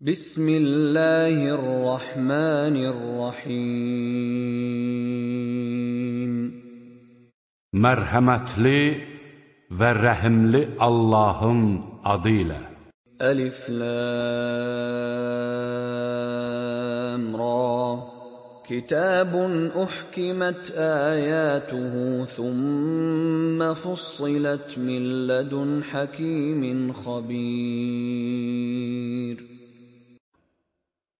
بسم الله الرحمن الرحيم. مرحمتلي ورحملي اللهم أضيلة ألف لام را. كتاب أحكمت آياته ثم فصلت من لدن حكيم خبير.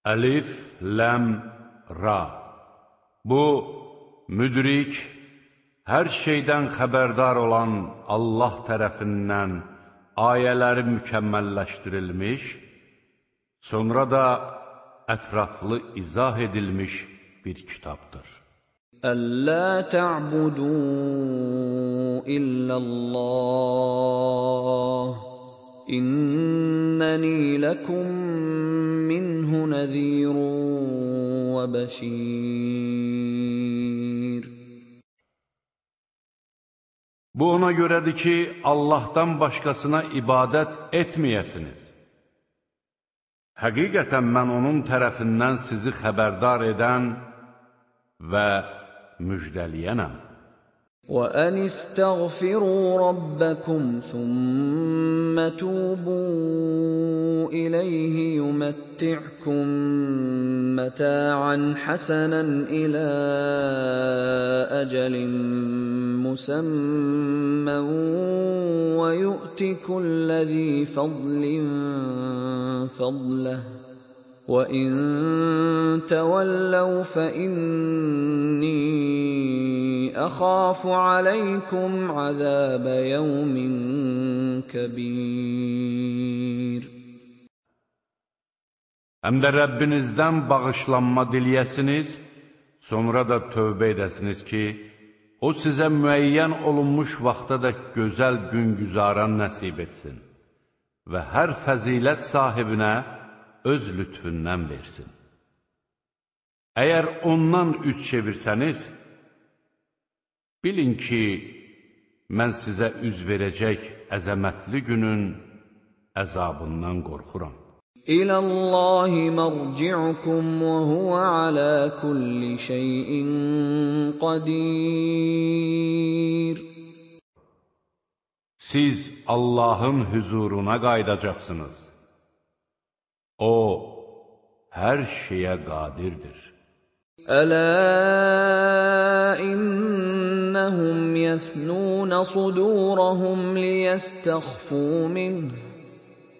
Əlif, ləm, ra. Bu, müdrik, hər şeydən xəbərdar olan Allah tərəfindən ayələri mükəmməlləşdirilmiş, sonra da ətraflı izah edilmiş bir kitabdır. Əllə tə'budu illəlləh İnnəni ləkum minhu nəzirun və bəşir. Bu ona görədir ki, Allahdan başqasına ibadət etməyəsiniz. Həqiqətən mən onun tərəfindən sizi xəbərdar edən və müjdəliyənəm. وأن استغفروا ربكم ثم توبوا إليه يمتعكم متاعا حسنا إلى أجل مسمى ويؤت كل ذي فضل فضله وإن تولوا فإني أخاف عليكم عذاب يوم كبير Həm də Rəbbinizdən bağışlanma diliyəsiniz, sonra da tövbə edəsiniz ki, O sizə müəyyən olunmuş vaxta da gözəl gün güzaran nəsib etsin və hər fəzilət sahibinə öz lütfündən versin. Əgər ondan üç çevirsəniz, bilin ki, mən sizə üz verəcək əzəmətli günün əzabından qorxuram. İləllahi mərci'ukum və huvə alə kulli şeyin qadir. Siz Allahın hüzuruna qaydacaqsınız. O, hər şeyə qadirdir. ألا إنهم يثنون صدورهم ليستخفوا منه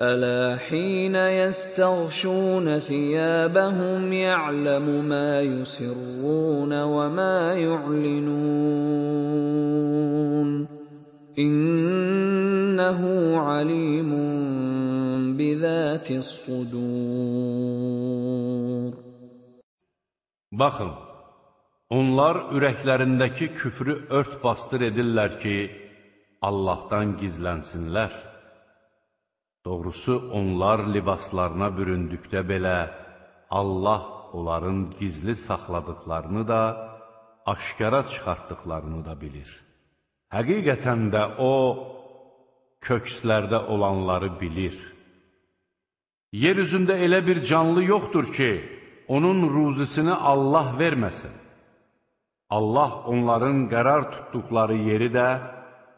ألا حين يستغشون ثيابهم يعلم ما يسرون وما يعلنون إنه عليم بذات الصدور Baxın, onlar ürəklərindəki küfrü ört bastır edirlər ki, Allahdan gizlənsinlər. Doğrusu, onlar libaslarına büründükdə belə, Allah onların gizli saxladıqlarını da, aşkara çıxartdıqlarını da bilir. Həqiqətən də O, kökslərdə olanları bilir. Yer üzündə elə bir canlı yoxdur ki, onun ruzisini Allah verməsin. Allah onların qərar tutduqları yeri də,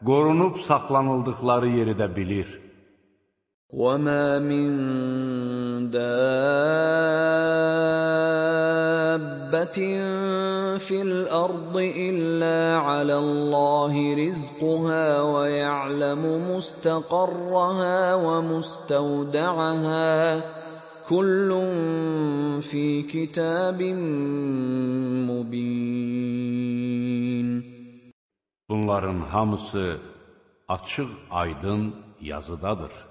qorunub saxlanıldıqları yeri də bilir. وما من دابة في الأرض إلا على الله رزقها ويعلم مستقرها ومستودعها كل في كتاب مبين Bunların hamısı açıq aydın yazıdadır.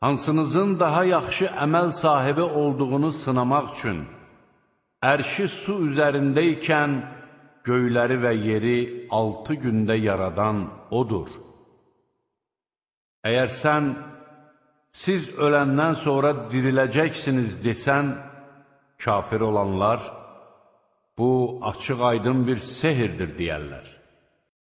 Hansınızın daha yaxşı əməl sahibi olduğunu sınamaq üçün ərşi su üzərindəykən göyləri və yeri altı gündə yaradan odur. Əgər sən siz öləndən sonra diriləcəksiniz desən, kafir olanlar, bu açıq aydın bir sehirdir deyərlər.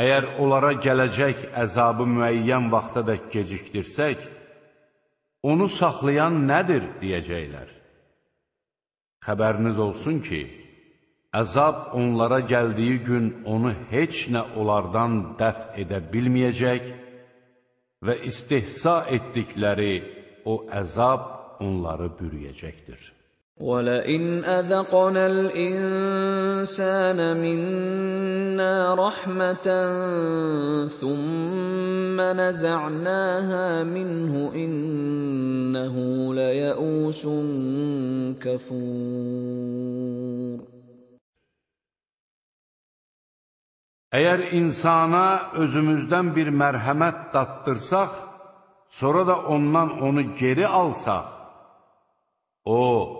Əgər onlara gələcək əzabı müəyyən vaxta da gecikdirsək, onu saxlayan nədir deyəcəklər. Xəbəriniz olsun ki, Əzab onlara gəldiyi gün onu heç nə onlardan dəf edə bilməyəcək və istihsa etdikləri o əzab onları bürüyəcəkdir. وَلَئِنْ أَذَقْنَا الْإِنسَانَ مِنَّا رَحْمَةً ثُمَّ نَزَعْنَاهَا مِنْهُ إِنَّهُ لَيَئُوسٌ كَفُورٌ Əgər insana özümüzdən bir mərhəmət datdırsaq, sonra da ondan onu geri alsaq, o,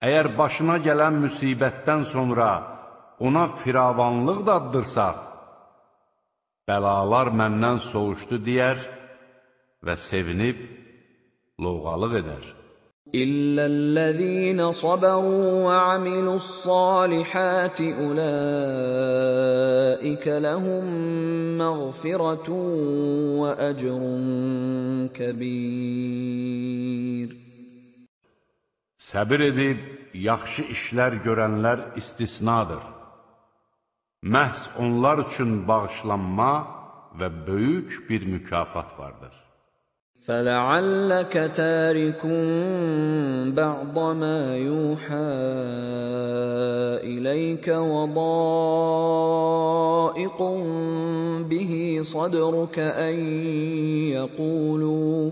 Əgər başına gələn müsibətdən sonra ona firavanlıq daddırsa, bəlalar məndən soğuşdu deyər və sevinib lovğalıq edər. İllellezine sabaru ve amilussalihati ulaike lehum mağfiretun ve ecrun kebir. Səbir edib, yaxşı işlər görənlər istisnadır. Məhz onlar üçün bağışlanma və böyük bir mükafat vardır. فلعلك تارك بعض ما يوحى اليك وضائق به صدرك ان يقولوا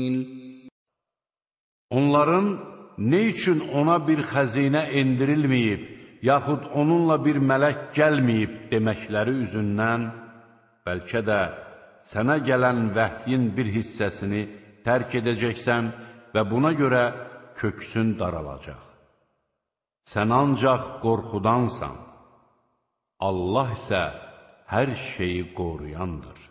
Onların ne üçün ona bir xəzinə endirilməyib, yaxud onunla bir mələk gəlməyib deməkləri üzündən, bəlkə də sənə gələn vəhyin bir hissəsini tərk edəcəksən və buna görə köksün daralacaq. Sən ancaq qorxudansan. Allah isə hər şeyi qoruyandır.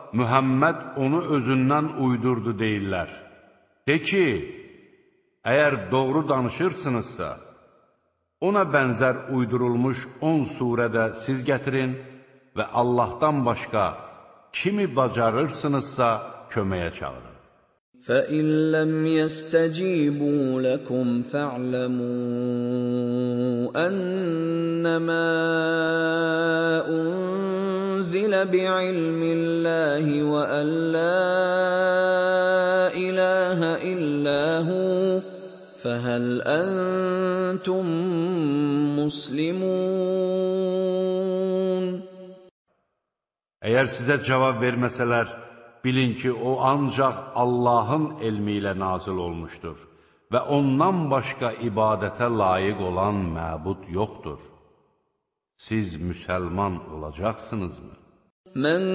Mühəmməd onu özündən uydurdu deyirlər. De ki, əgər doğru danışırsınızsa, ona bənzər uydurulmuş 10 surədə siz gətirin və Allahdan başqa kimi bacarırsınızsa köməyə çağırın. فَإِن لَّمْ يَسْتَجِيبُوا لَكُمْ فَاعْلَمُوا أَنَّمَا أُنزِلَ بِعِلْمِ اللَّهِ وَأَن لَّا إِلَٰهَ إِلَّا هُوَ فَهَلْ أَنتُم مُّسْلِمُونَ Əgər sizə cavab verməsələr, Bilin ki, o ancaq Allahın elmi ilə nazil olmuşdur və ondan başqa ibadətə layiq olan məbud yoxdur. Siz müsəlman olacaqsınızmı? Mən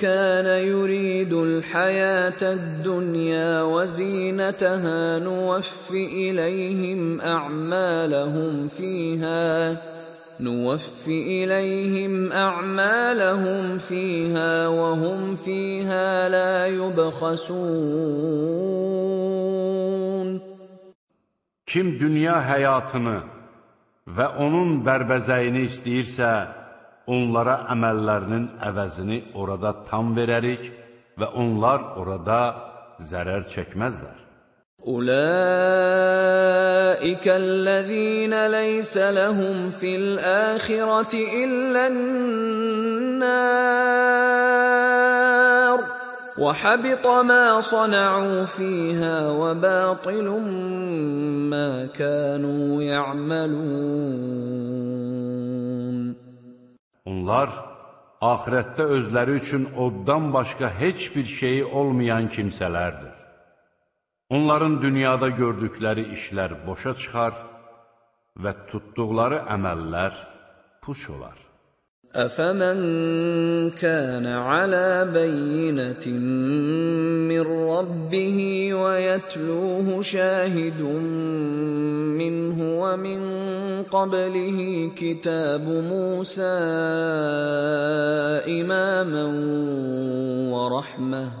kənə yuridul həyətəd dünya və zinətəhə nüvəffi iləyhim ə'mələhum fiyhə نوف إليهم أعمالهم فيها وهم فيها لا يبخسون Kim dünya həyatını və onun bərbəzəyini istəyirsə, onlara əməllərinin əvəzini orada tam verərik və onlar orada zərər çəkməzlər. أولئك الذين ليس لهم في الآخرة إلا النار وحبط ما صنعوا فيها وباطل ما كانوا يعملون Onlar axirətdə özləri üçün oddan başqa heç bir şeyi olmayan kimsələrdir. Onların dünyada gördükləri işlər boşa çıxar və tutduqları əməllər puç olar. أفمن كان على بينة من ربه ويتلوه شاهد منه ومن قبله كتاب موسى إماما ورحمة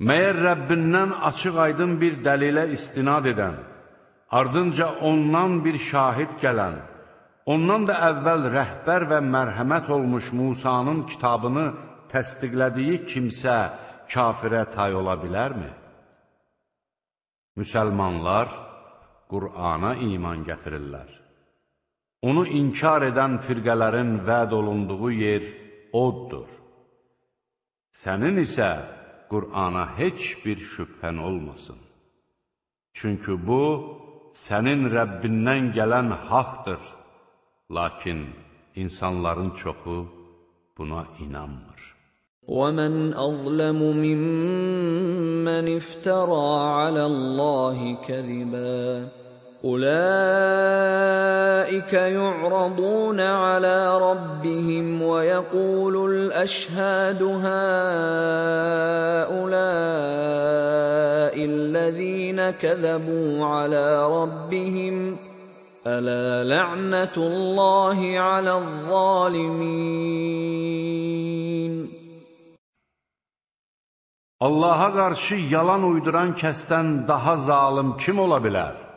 Məyər Rəbbindən açıq-aydın bir dəlilə istinad edən ardınca ondan bir şahid gələn, ondan da əvvəl rəhbər və mərhəmət olmuş Musanın kitabını təsdiqlədiyi kimsə kafirə tay ola bilərmi? Müsəlmanlar Qur'ana iman gətirirlər. Onu inkar edən firqələrin vəd olunduğu yer oddur. Sənin isə Qur'ana heç bir şübhən olmasın. Çünki bu, sənin Rəbbindən gələn haqdır, lakin insanların çoxu buna inanmır. ومن أظلم ممن افترى على الله كذبا أولئك يعرضون على ربهم ويقول الأشهاد هؤلاء الذين كذبوا على ربهم ألا لعنة الله على الظالمين Allaha qarşı yalan uyduran kəsdən daha zalım kim ola bilər?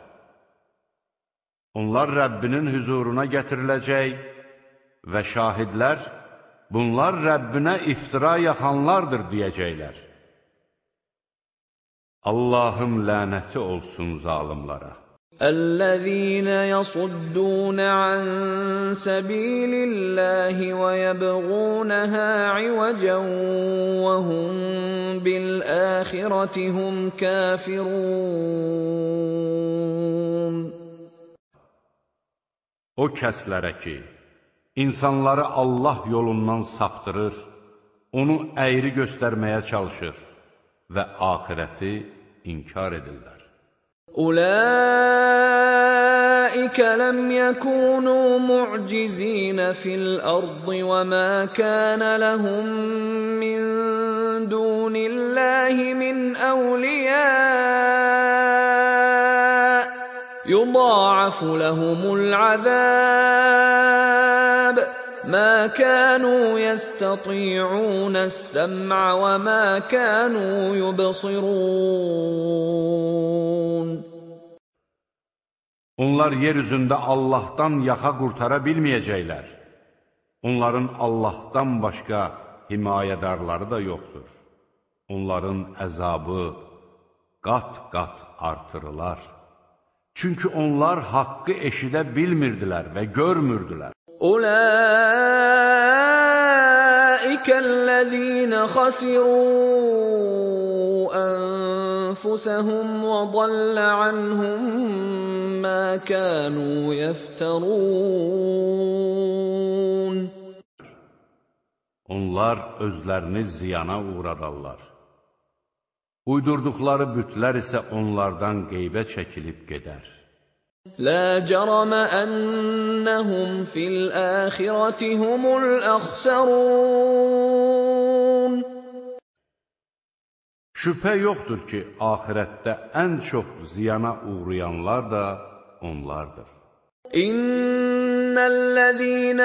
Onlar Rəbbinin hüzuruna gətiriləcək və şahidlər, bunlar Rəbbinə iftira yaxanlardır deyəcəklər. Allahın lənəti olsun zalimlara. الذين يصدون عن سبيل الله ويبغونها عوجا وهم بالآخرة هم كافرون O kəslərə ki, insanları Allah yolundan saptırır, onu əyri göstərməyə çalışır və axirəti inkar edirlər. Ulaikə ləm yəkunu mu'cizinə fil ardı və mə kənə ləhum min dunillahi min əvliyə يضاعف لهم العذاب ما كانوا يستطيعون السمع وما كانوا يبصرون Onlar yer üzündə Allahdan yaxa qurtara bilməyəcəklər. Onların Allahdan başqa himayədarları da yoxdur. Onların əzabı qat-qat artırılar. Çünki onlar haqqı eşidə bilmirdilər və görmürdülər. Ulaikellezine khasiruu anfusahum ve dalla anhum ma kanu yefterun. Onlar özlərini ziyana uğradarlar. Uydurduqları bütlər isə onlardan qeybə çəkilib gedər. Lə cəramə ənnəhum fil əxirətihumul əxsərun. Şübhə yoxdur ki, axirətdə ən çox ziyana uğrayanlar da onlardır. إن الذين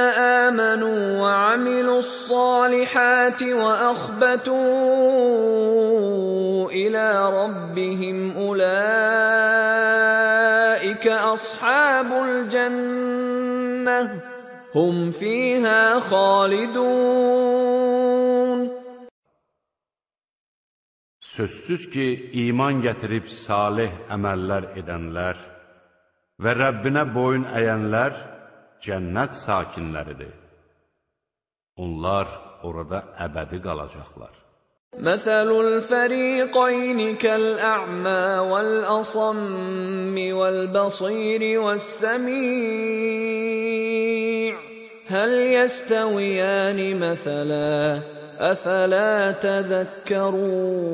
آمنوا وعملوا الصالحات وأخبتوا إلى ربهم أولئك أصحاب الجنة هم فيها خالدون. Sözsüz ki, iman gətirib salih əməllər edənlər və Rəbbinə boyun əyənlər cənnət sakinləridir. Onlar orada əbədi qalacaqlar. Məsəlul fəriqəyni kəl-ə'mə vəl-əsammi vəl-bəsiri vəs-səmi' Həl yəstəviyəni məsələ, əfələ təzəkkərun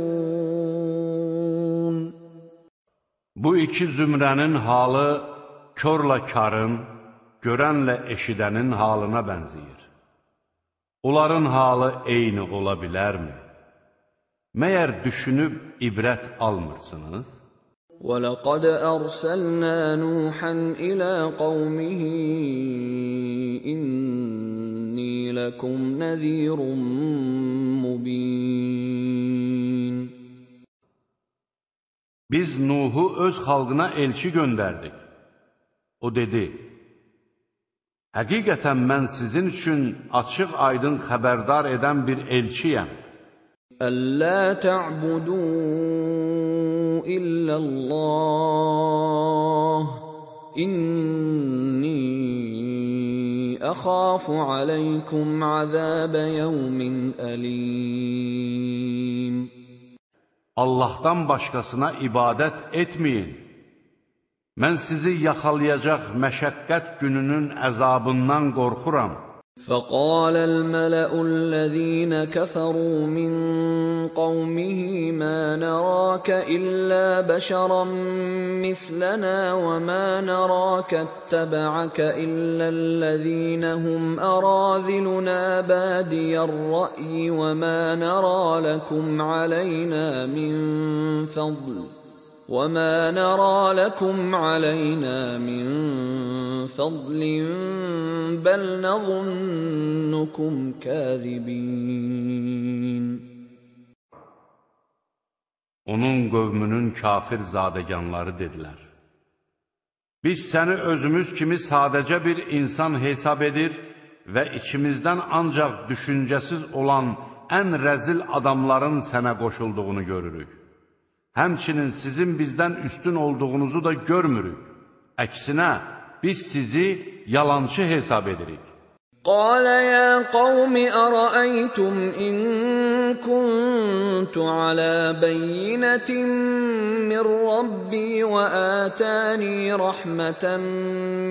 Bu iki zümrənin halı körlə karın, görənlə eşidənin halına bənzəyir. Onların halı eyni ola bilərmi? Məyər düşünüb ibrət almırsınız? وَلَقَدْ أَرْسَلْنَا نُوحًا إِلَى قَوْمِهِ إِنِّي لَكُمْ نَذِيرٌ مُبِينٌ Biz Nuhu öz xalqına elçi göndərdik. O dedi, Həqiqətən mən sizin üçün açıq aydın xəbərdar edən bir elçiyəm. Əllə tə'budu illəllah, inni əxafu aləykum əzəbə yəvmin əlim. Allahdan başqasına ibadət etməyin. Mən sizi yaxalayacaq məşəqqət gününün əzabından qorxuram. فقال الملأ الذين كفروا من قومه ما نراك إلا بشرا مثلنا وما نراك اتبعك إلا الذين هم أراذلنا بادي الرأي وما نرى لكم علينا من فضل وما نرى لكم علينا من فضل بل نظنكم كاذبين Onun qövmünün kafir zadəganları dedilər. Biz səni özümüz kimi sadəcə bir insan hesab edir və içimizdən ancaq düşüncəsiz olan ən rəzil adamların sənə qoşulduğunu görürük. Həmçinin sizin bizdən üstün olduğunuzu da görmürük. Əksinə, biz sizi yalançı hesab edirik. قال يا قوم أرأيتم إن كنت على بينة من ربي وآتاني رحمة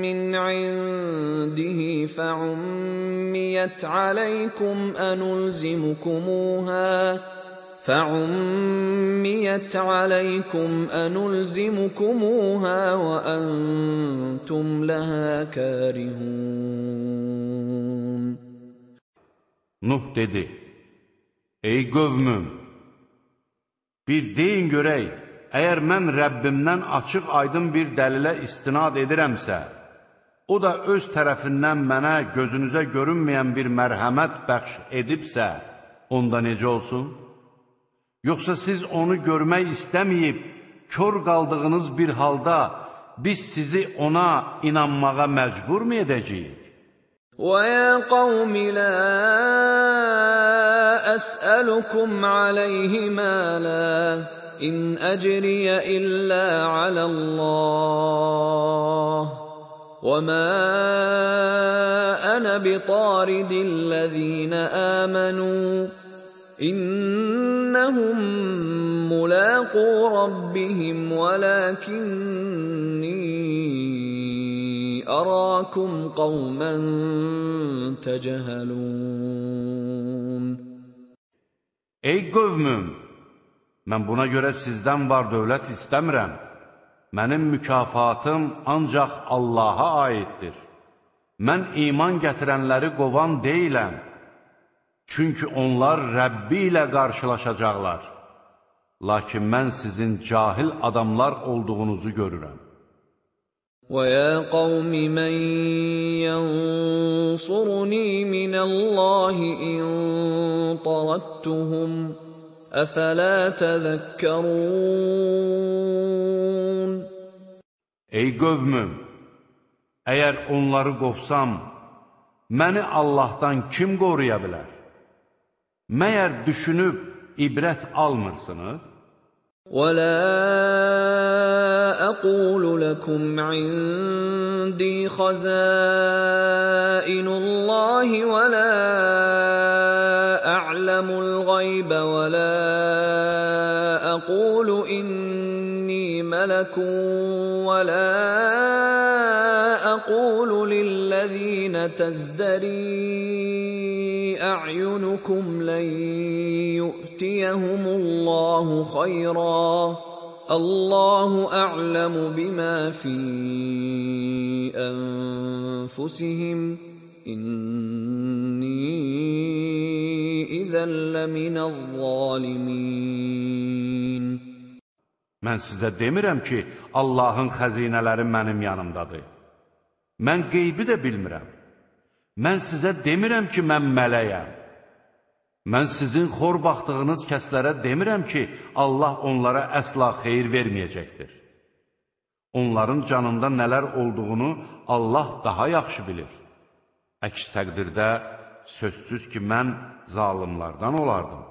من عنده فعم فعميت عليكم أنلزمكموها فعميت عليكم أنلزمكموها وأنتم لها كارهون Nuh dedi, Ey qövmüm, bir deyin görək, əgər mən Rəbbimdən açıq aydın bir dəlilə istinad edirəmsə, o da öz tərəfindən mənə gözünüzə görünməyən bir mərhəmət bəxş edibsə, onda necə olsun? Yoxsa siz onu görmək istəməyib, kör qaldığınız bir halda biz sizi ona inanmağa məcbur mu edəcəyik? وَيَا قَوْمِ لَا أَسْأَلُكُمْ عَلَيْهِ مَالًا إِنْ أَجْرِيَ إِلَّا عَلَى اللَّهِ وَمَا أَنَا بِطَارِدِ الَّذِينَ آمَنُوا İnnəhum mulaqu rabbihim velakinni arakum qawman təcəhəlun Ey qövmüm mən buna görə sizdən var dövlət istəmirəm. Mənim mükafatım ancaq Allaha aiddir. Mən iman gətirənləri qovan deyiləm. Çünki onlar Rəbbi ilə qarşılaşacaqlar. Lakin mən sizin cahil adamlar olduğunuzu görürəm. وَيَا قَوْمِ مَن يَنصُرُنِي مِنَ اللَّهِ إِن طَرَدتُّهُمْ ۚ أَفَلَا تَذَكَّرُونَ Ey qövmüm, əgər onları qovsam, məni Allahdan kim qoruya bilər? Məyər düşünüb ibrət almırsınız? ولا أقول لكم عندي خزائن الله ولا أعلم الغيب ولا أقول إني ملك ولا أقول للذين تزدري أعينكم لن يؤتيهم الله خيرا الله أعلم بما في أنفسهم إني إذا لمن الظالمين Mən sizə demirəm ki, Allahın xəzinələri mənim yanımdadır. Mən qeybi də bilmirəm. Mən sizə demirəm ki, mən mələyəm. Mən sizin xor baxdığınız kəslərə demirəm ki, Allah onlara əsla xeyir verməyəcəkdir. Onların canında nələr olduğunu Allah daha yaxşı bilir. Əks təqdirdə sözsüz ki, mən zalimlardan olardım.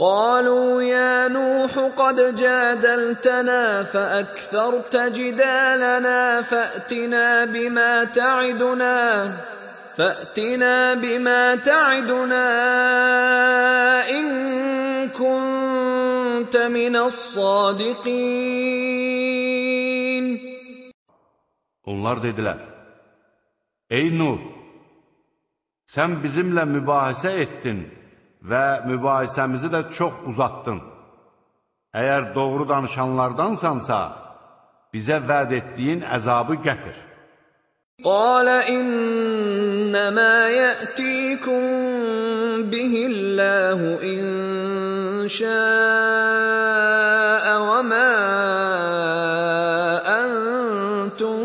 قالوا يا نوح قد جادلتنا فأكثرت جدالنا فأتنا بما تعدنا فأتنا بما تعدنا إن كنت من الصادقين Onlar dedilər, Ey Nuh, sən bizimlə mübahisə etdin və mübahisəmizi də çox uzatdın. Əgər doğru danışanlardansansa, bizə vəd etdiyin əzabı gətir. قال إنما يأتيكم به الله إن شاء وما أنتم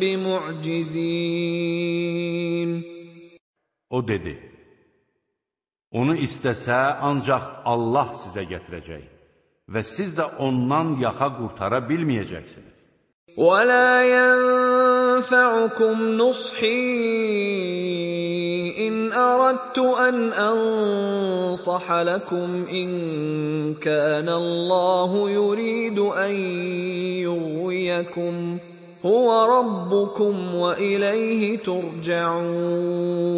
بمعجزين O dedi, onu istəsə ancaq Allah sizə gətirəcək və siz də ondan yaxa qurtara bilməyəcəksiniz. ولا ينفعكم نصحي إن أردت أن أنصح لكم إن كان الله يريد أن يغويكم هو ربكم وإليه ترجعون.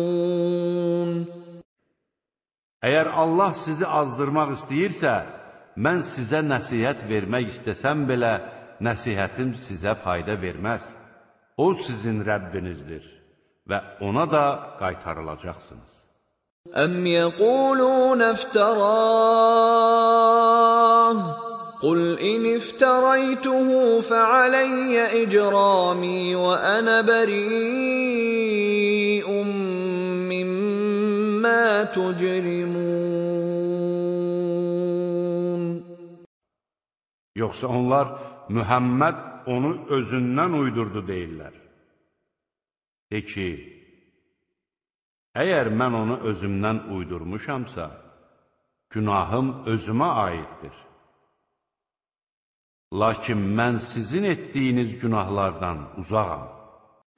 Əgər Allah sizi azdırmaq istəyirsə, mən sizə nəsihət vermək istəsəm belə, nəsihətim sizə fayda verməz. O sizin Rəbbinizdir və ona da qaytarılacaqsınız. Əm yəqulun əftarah Qul in iftaraytuhu fəaləyyə icrami və ənə bəri'un mimmə tucrimun Yoxsa onlar Mühəmməd onu özündən uydurdu deyirlər. De ki, əgər mən onu özümdən uydurmuşamsa, günahım özümə aiddir. Lakin mən sizin etdiyiniz günahlardan uzağam.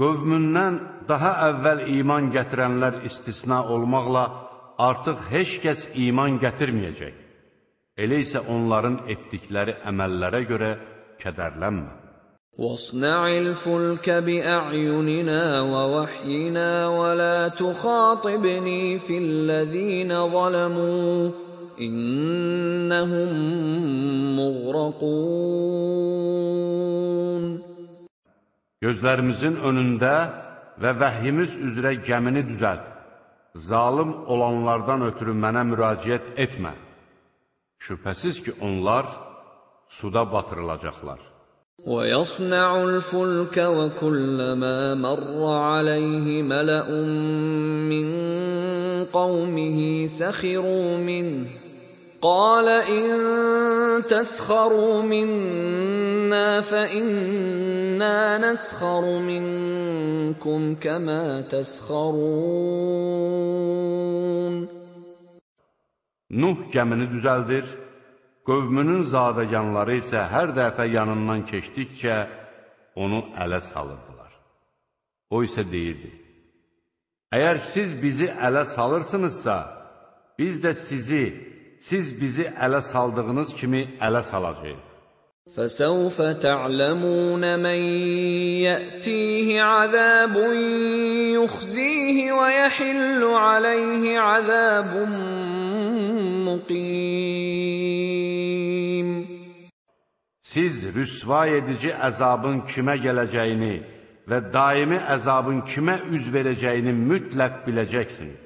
Qövmündən daha əvvəl iman gətirənlər istisna olmaqla artıq heç kəs iman gətirməyəcək. Elə isə onların etdikləri əməllərə görə kədərlənmə. واصنع الفلك بأعيننا ووحينا ولا تخاطبني في الذين ظلموا إنهم مغرقون Gözlərimizin önündə və vəhyimiz üzrə gəmini düzəlt. Zalim olanlardan ötürü mənə müraciət etmə. Şübhəsiz ki, onlar suda batırılacaqlar. وَيَصْنَعُ الْفُلْكَ وَكُلَّمَا مَرَّ عَلَيْهِ مَلَأٌ مِّن قَوْمِهِ سَخِرُوا مِنْهُ قَالَ إِن تَسْخَرُوا مِنَّا فَإِنَّا نَسْخَرُ مِنكُمْ كَمَا تَسْخَرُونَ Nuh gəmini düzəldir Qövmünün zadəganları isə hər dəfə yanından keçdikcə onu ələ salırdılar. O isə deyirdi, Əgər siz bizi ələ salırsınızsa, biz də sizi, siz bizi ələ saldığınız kimi ələ salacaq. فَسَوْفَ تَعْلَمُونَ مَنْ يَأْتِيهِ عَذَابٌ يُخْزِيهِ وَيَحِلُّ عَلَيْهِ عَذَابٌ مُقِيمٌ Siz rüsva edici əzabın kimə gələcəyini və daimi əzabın kimə üz verəcəyini mütləq biləcəksiniz.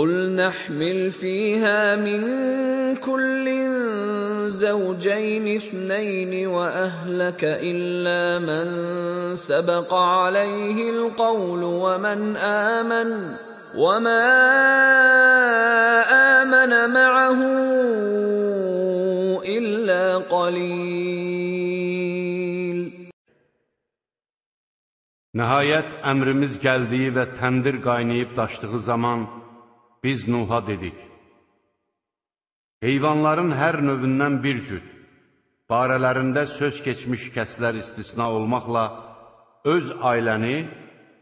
قل نحمل فيها من كل زوجين اثنين وأهلك إلا من سبق عليه القول ومن آمن وما آمن معه إلا قليل. Nəhayət əmrimiz gəldiyi və təndir qaynayıb zaman biz Nuha dedik, Heyvanların hər növündən bir cüt, barələrində söz keçmiş kəslər istisna olmaqla, öz ailəni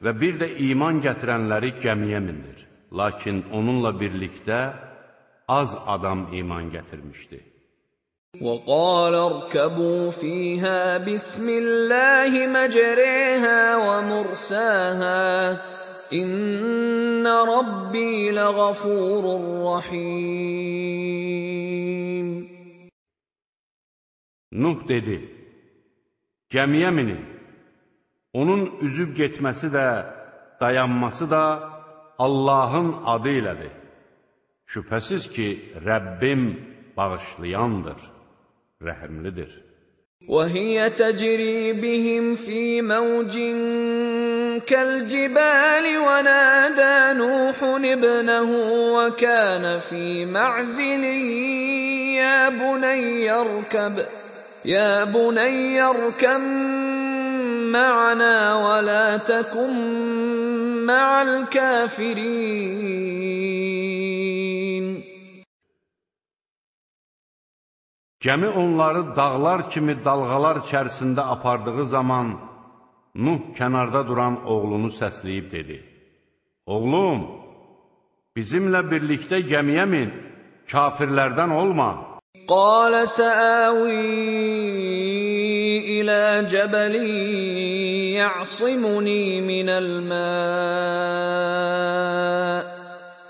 və bir də iman gətirənləri gəmiyə mindir. Lakin onunla birlikdə az adam iman gətirmişdi. وقال اركبوا فيها بسم الله مجريها ومرساها إن ربي لغفور رحيم Nuh dedi, gəmiyə minin, onun üzüb getməsi də, dayanması da Allahın adı ilədir. Şübhəsiz ki, Rəbbim bağışlayandır, rəhimlidir. وهي تجري بهم في موج كالجبال ونادى نوح ابنه وكان في معزل يا بني اركب يا بني اركم معنا ولا تكن مع الكافرين. Gəmi onları dağlar kimi dalğalar içərisində apardığı zaman Nuh kənarda duran oğlunu səsləyib dedi. Oğlum, bizimlə birlikdə gəmiyə min, kafirlərdən olma. قال سآوي إلى جبل يعصمني من الماء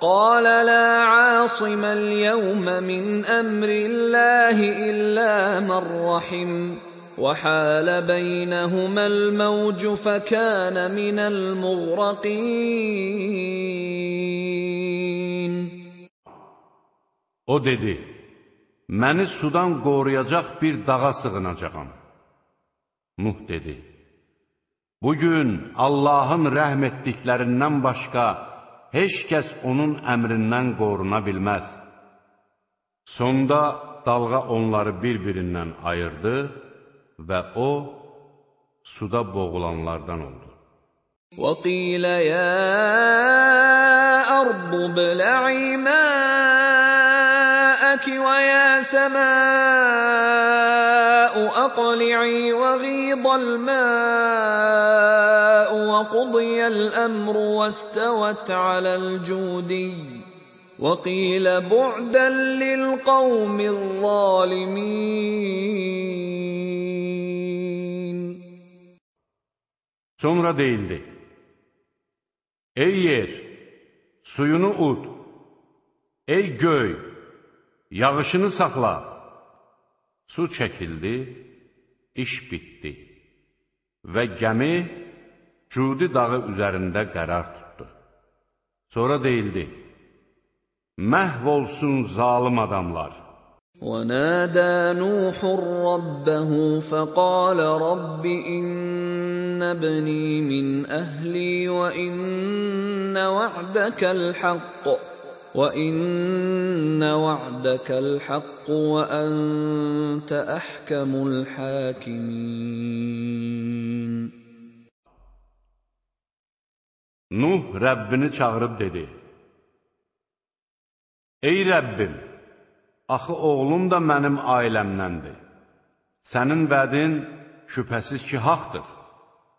قال لا عاصم اليوم من أمر الله إلا من رحم وحال بينهما الموج فكان من المغرقين O dedi, məni sudan qoruyacaq bir dağa sığınacaqam. Nuh dedi, Bugün Allahın rəhm etdiklərindən başqa heç kəs onun əmrindən qoruna bilməz. Sonda dalğa onları bir-birindən ayırdı və o, suda boğulanlardan oldu. وقيل يا أرض ابلعي ماءك ويا سماء أقلعي وغيض الماء وقضي الأمر واستوت على الجودي وقيل بعدا للقوم الظالمين Sonra deyildi, Ey yer, suyunu ud, ey göy, yağışını saxla. Su çəkildi, iş bitdi və gəmi Cudi dağı üzərində qərar tutdu. Sonra deyildi, məhv olsun zalım adamlar. ونادى نوح ربه فقال رب إن ابني من أهلي وإن وعدك الحق وإن وعدك الحق وأنت أحكم الحاكمين Nuh Rəbbini çağırıb dedi, Ey Rəbbim, axı oğlum da mənim ailəmdəndir. Sənin vədin şübhəsiz ki, haqdır.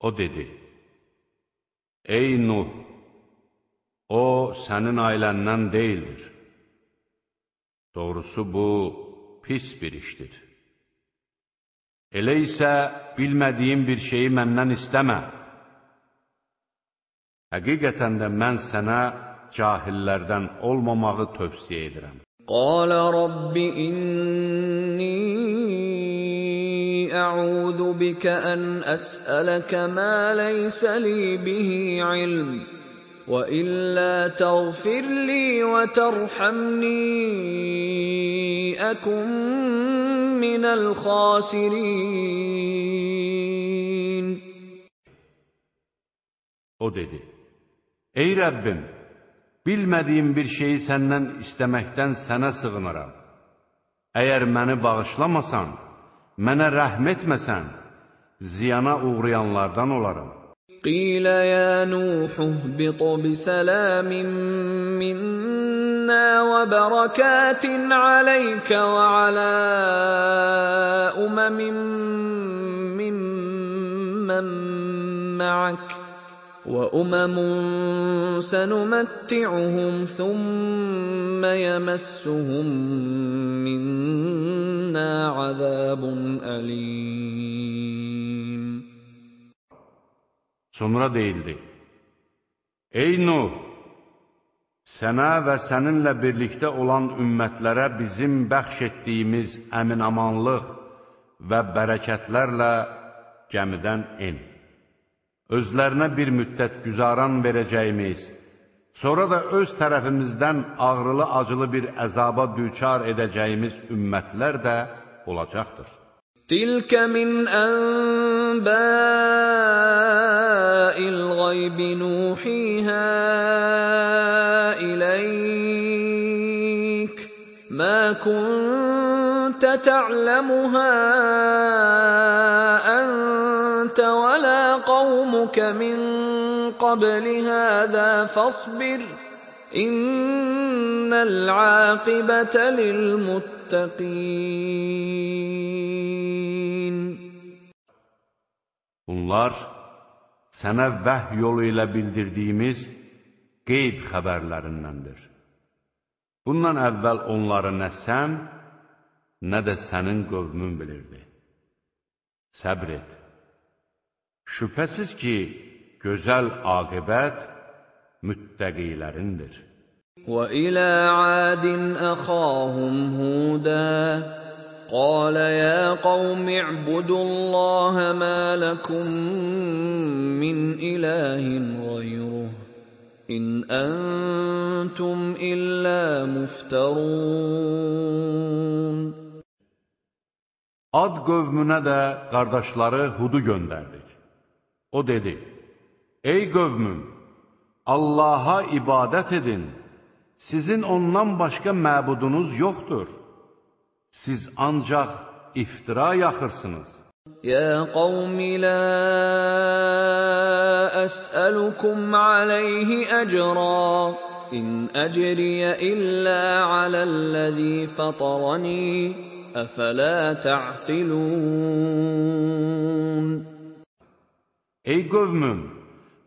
O dedi, Ey Nuh, o sənin ailəndən deyildir. Doğrusu bu, pis bir işdir. Elə isə bilmədiyim bir şeyi məndən istəmə. Həqiqətən də mən sənə cahillərdən olmamağı tövsiyə edirəm. Qala Rabbi inni أعوذ بك أن أسألك ما ليس لي به علم وإلا تغفر لي وترحمني أكن من الخاسرين O dedi, Ey Rəbbim, bilmədiyim bir şeyi səndən istəməkdən sənə sığınaram. Əgər məni bağışlamasan, mənə rəhm etməsən, ziyana uğrayanlardan olaram. قيل يا نوح اهبط بسلام منا وبركات عليك وعلى امم ممن معك وامم سنمتعهم ثم يمسهم منا عذاب اليم Sonra deyildi, Ey Nuh, sənə və səninlə birlikdə olan ümmətlərə bizim bəxş etdiyimiz əmin-amanlıq və bərəkətlərlə gəmidən en. Özlərinə bir müddət güzaran verəcəyimiz, sonra da öz tərəfimizdən ağrılı-acılı bir əzaba düçar edəcəyimiz ümmətlər də olacaqdır. Tilkə min ənba'il qaybi nuhihə iləyk, mə kuntə ta'ləmuhə قومك من قبل هذا فاصبر إن العاقبة للمتقين Bunlar sənə vəh yolu ilə bildirdiyimiz qeyb xəbərlərindəndir. Bundan əvvəl onları nə sən, nə də sənin qövmün bilirdi. Səbr et. Şübhəsiz ki, gözəl aqibət müttəqilərindir. وَإِلَى عَادٍ أَخَاهُمْ هُودًا قال يا قوم اعبدوا الله ما لكم من إله غيره إن أنتم إلا مفترون Ad qövmünə də qardaşları Hudu göndərdik. O dedi, Ey qövmüm, Allaha ibadət edin, sizin ondan başqa məbudunuz yoxdur. Siz ancaq iftira yaxırsınız. يا قوم لا أسألكم عليه أجرا إن أجري إلا على الذي فطرني أفلا تعقلون Ey qövmüm,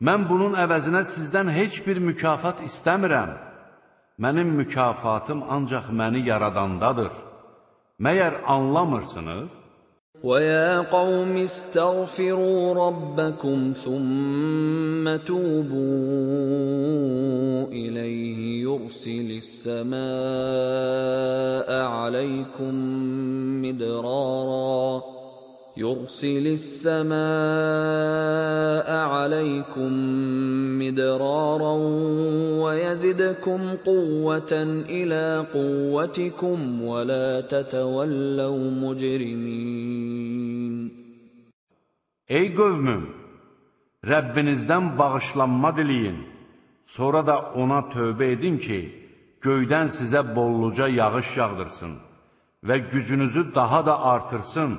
mən bunun əvəzinə sizdən heç bir mükafat istəmirəm. Mənim mükafatım ancaq məni yaradandadır. Məyər anlamırsınız? وَيَا قَوْمِ اسْتَغْفِرُوا رَبَّكُمْ ثُمَّ تُوبُوا إِلَيْهِ يُرْسِلِ السَّمَاءَ عَلَيْكُمْ مِدْرَارًا يرسل السماء عليكم مدرارا ويزدكم قوة إلى قوتكم ولا تتولوا مجرمين Ey qövmüm, Rəbbinizdən bağışlanma diləyin. Sonra da ona tövbə edin ki, göydən sizə bolluca yağış yağdırsın və gücünüzü daha da artırsın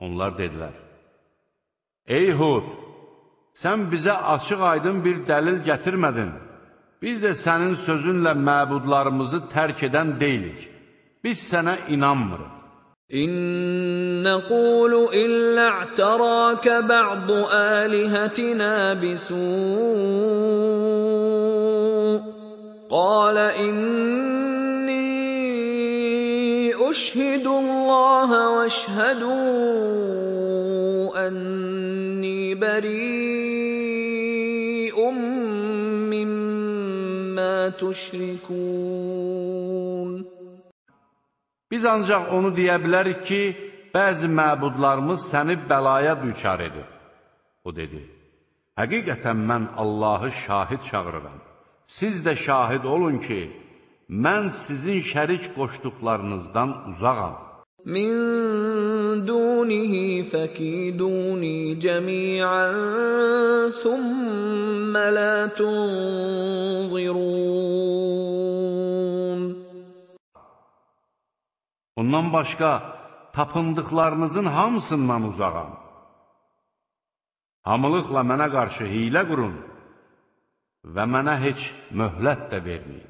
Onlar dedilər, Ey Hud, sən bizə açıq-aydın bir dəlil gətirmədin. Biz də sənin sözünlə məbudlarımızı tərk edən deyilik. Biz sənə inanmırıq. İn nəqulu illa'tərəkə bə'du əlihətinə bisu. Qalə inna أشهد الله واشهدوا أني بريء مما تشركون Biz ancaq onu deyə bilərik ki, bəzi məbudlarımız səni bəlaya düçar edib. O dedi, həqiqətən mən Allahı şahid çağırıram. Siz də şahid olun ki, mən sizin şərik qoşduqlarınızdan uzağam. Min dunihi fəkiduni cəmiən, thumma la tunzirun. Ondan başqa tapındıqlarınızın hamısından uzağam. Hamılıqla mənə qarşı hiylə qurun və mənə heç möhlət də verməyin.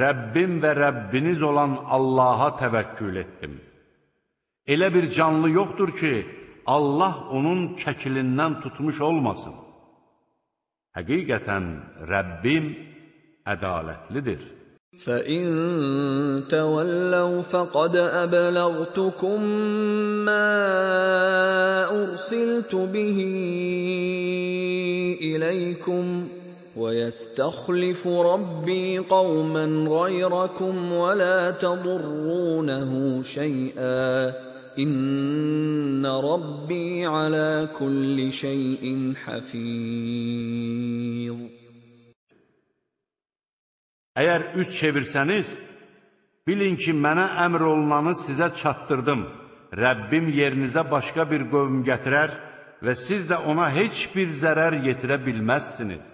Rəbbim və Rəbbiniz olan Allaha təvəkkül etdim. Elə bir canlı yoxdur ki, Allah onun şəkilindən tutmuş olmasın. Həqiqətən Rəbbim ədalətlidir. فإن تولوا فقد أبلغتكم ما أرسلت به إليكم ويستخلف ربي قوما غيركم ولا تضرونه شيئا إن ربي على كل شيء حفيظ Əgər üz çevirsəniz, bilin ki, mənə əmr olunanı sizə çatdırdım. Rəbbim yerinizə başqa bir qövm gətirər və siz də ona heç bir zərər yetirə bilməzsiniz.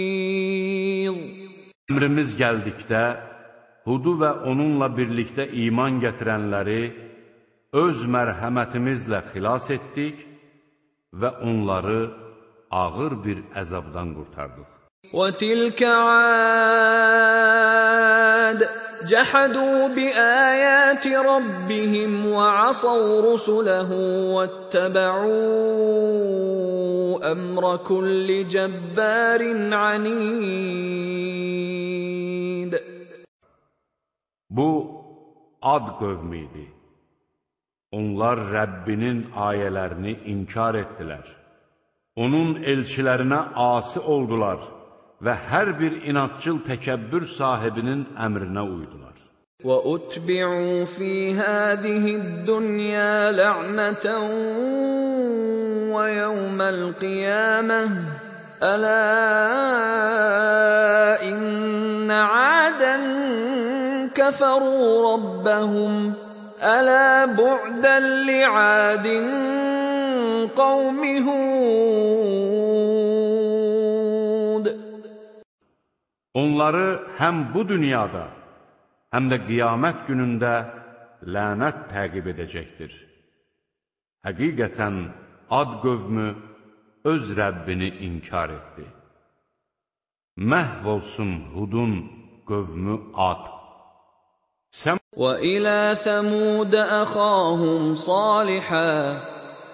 Əmrimiz gəldikdə, Hudu və onunla birlikdə iman gətirənləri öz mərhəmətimizlə xilas etdik və onları ağır bir əzabdan qurtardıq. وتلك عاد جحدوا بآيات ربهم وعصوا رسله واتبعوا أمر كل جبار عنيد Bu, Ad qövmü idi. Onlar Rəbbinin ayələrini inkar etdilər. Onun elçilərinə asi oldular Və hər bir inatçıl təkəbbür sahibinin əmrinə uydular. وأتبعوا في هذه الدنيا لعنة ويوم القيامة ألا إن عادا كفروا ربهم ألا بعدا لعاد قوم هود Onları həm bu dünyada, həm də qiyamət günündə lənət təqib edəcəkdir. Həqiqətən Ad qövmü öz Rəbbini inkar etdi. Məhv olsun Hudun qövmü Ad. Sən وإلى ثمود أخاهم صالحا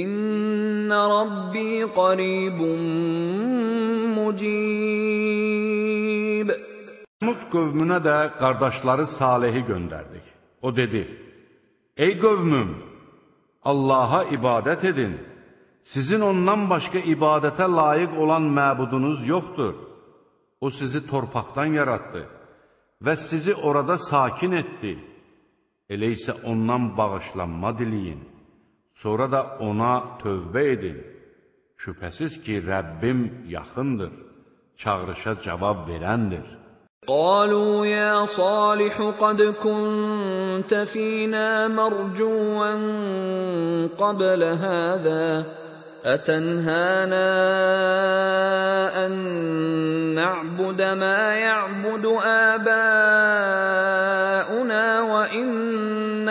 İnne Rabbi qaribun mucib. Mut qövmünə də qardaşları Salehi göndərdik. O dedi: Ey qövmüm, Allaha ibadət edin. Sizin ondan başqa ibadətə layiq olan məbudunuz yoxdur. O sizi torpaqdan yaratdı və sizi orada sakin etdi. Elə isə ondan bağışlanma diliyin Sonra da ona tövbə edin. Şübhəsiz ki, Rəbbim yaxındır, çağrışa cavab verəndir. قالوا يا صالح قد كنت فينا مرجوا قبل هذا أتنهانا أن نعبد ما يعبد آباؤنا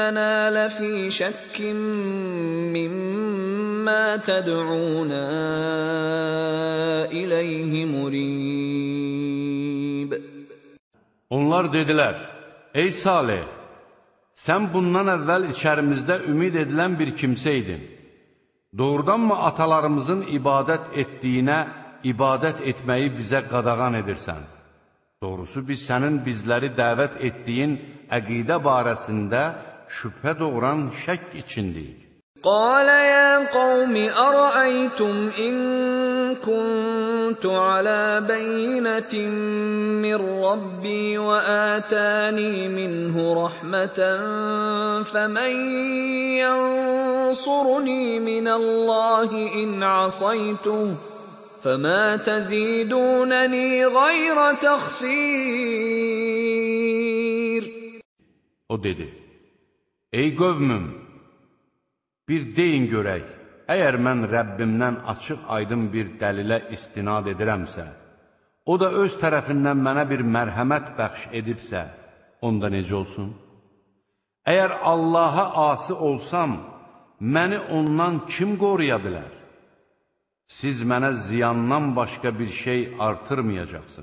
وإننا لفي شك مما ما تدعونا إليه مريب Onlar dedilər, ey Salih, sən bundan əvvəl içərimizdə ümid edilən bir kimsə idin. Doğrudanmı atalarımızın ibadət etdiyinə ibadət etməyi bizə qadağan edirsən? Doğrusu biz sənin bizləri dəvət etdiyin əqidə barəsində şübhə doğuran şək içindəyik. قال يا قوم أرأيتم إن كنت على بينة من ربي وآتاني منه رحمة فمن ينصرني من الله إن عصيته فما تزيدونني غير تخسير O dedi, Ey qövmüm, Bir deyin görək, əgər mən Rəbbimdən açıq aydın bir dəlilə istinad edirəmsə, o da öz tərəfindən mənə bir mərhəmət bəxş edibsə, onda necə olsun? Əgər Allaha asi olsam, məni ondan kim qoruya bilər? Siz mənə ziyandan başqa bir şey artırmayacaqsınız.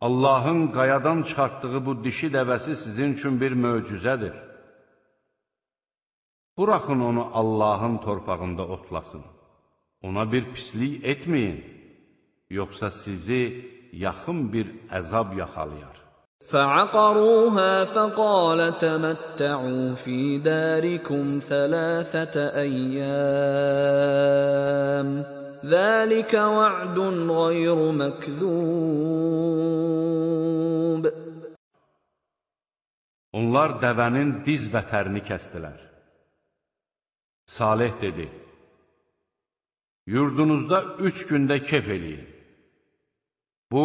Allahın qayadan çıxartdığı bu dişi dəvəsi sizin üçün bir möcüzədir. Buraxın onu Allahın torpağında otlasın. Ona bir pislik etməyin, yoxsa sizi yaxın bir əzab yaxalayar. فعقروها فقال تمتعوا في داركم ثلاثة أيام ذلك وعد غير مكذوب Onlar dəvənin diz vətərini kəstilər. Salih dedi, Yurdunuzda üç gündə kef eləyin. Bu,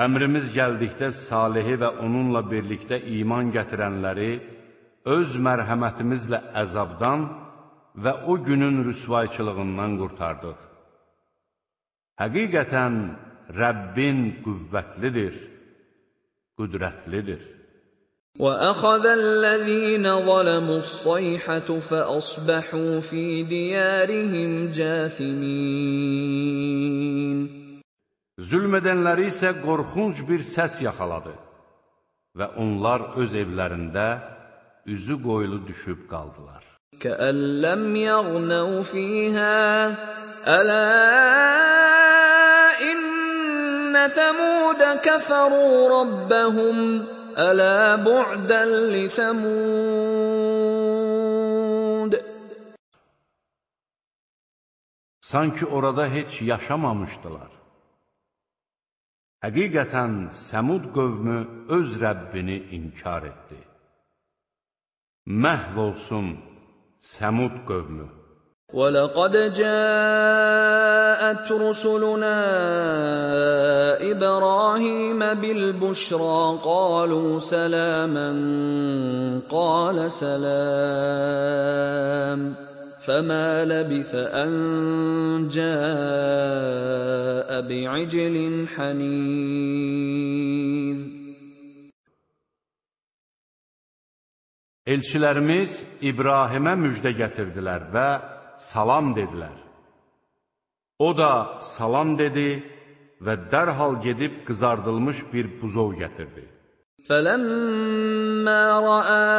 Əmrimiz gəldikdə Salihi və onunla birlikdə iman gətirənləri öz mərhəmətimizlə əzabdan və o günün rüsvayçılığından qurtardıq. Həqiqətən Rəbbin qüvvətlidir, qüdrətlidir. وأخذ الذين ظلموا الصيحة فأصبحوا في ديارهم جاثمين Zülm edənləri isə qorxunc bir səs yaxaladı və onlar öz evlərində üzü qoyulu düşüb qaldılar. Kəəlləm yəğnəv fiyhə, ələ innə thəmudə kəfəru rabbəhum, ələ bu'dən li thəmud. Sanki orada heç yaşamamışdılar. Həqiqətən Səmud qövmü öz Rəbbini inkar etdi. Məhv olsun Səmud qövmü. ولقد جاءت رسلنا ابراهيم بالبشرى قالوا سلاما قال سلام فما لبث ان جاء بعجل حنيذ Elçilərimiz İbrahimə müjdə gətirdilər və salam dedilər. O da salam dedi və dərhal gedib qızardılmış bir buzov gətirdi. فلما رأى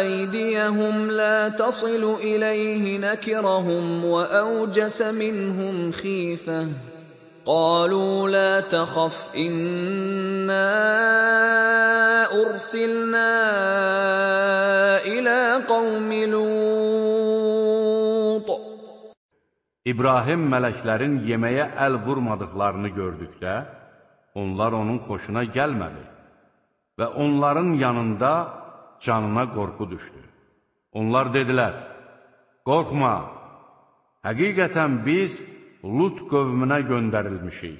أيديهم لا تصل إليه نكرهم وأوجس منهم خيفة. قالوا لا تخف إنا أرسلنا إلى قوم لوط. إبراهيم ملكلرin yemeye el vurmadıklarını gördükte onlar onun hoşuna gelmedi və onların yanında canına qorxu düşdü. Onlar dedilər, qorxma, həqiqətən biz Lut qövmünə göndərilmişik.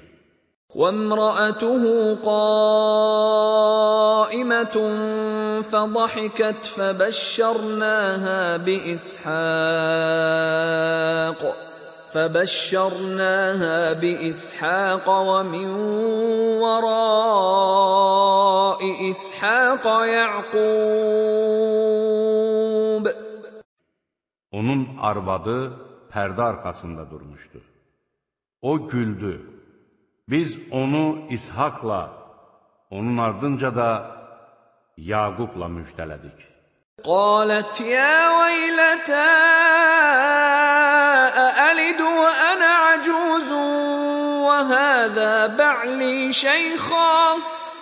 وامرأته قائمة فضحكت فبشرناها بإسحاق فبشرناها بإسحاق ومن وراء إسحاق يعقوب Onun arvadı pərdə arxasında durmuşdu. O güldü. Biz onu İshakla, onun ardınca da Yaqubla müjdələdik. قالت يا ويلتى أألد وأنا عجوز وهذا بعلي شيخا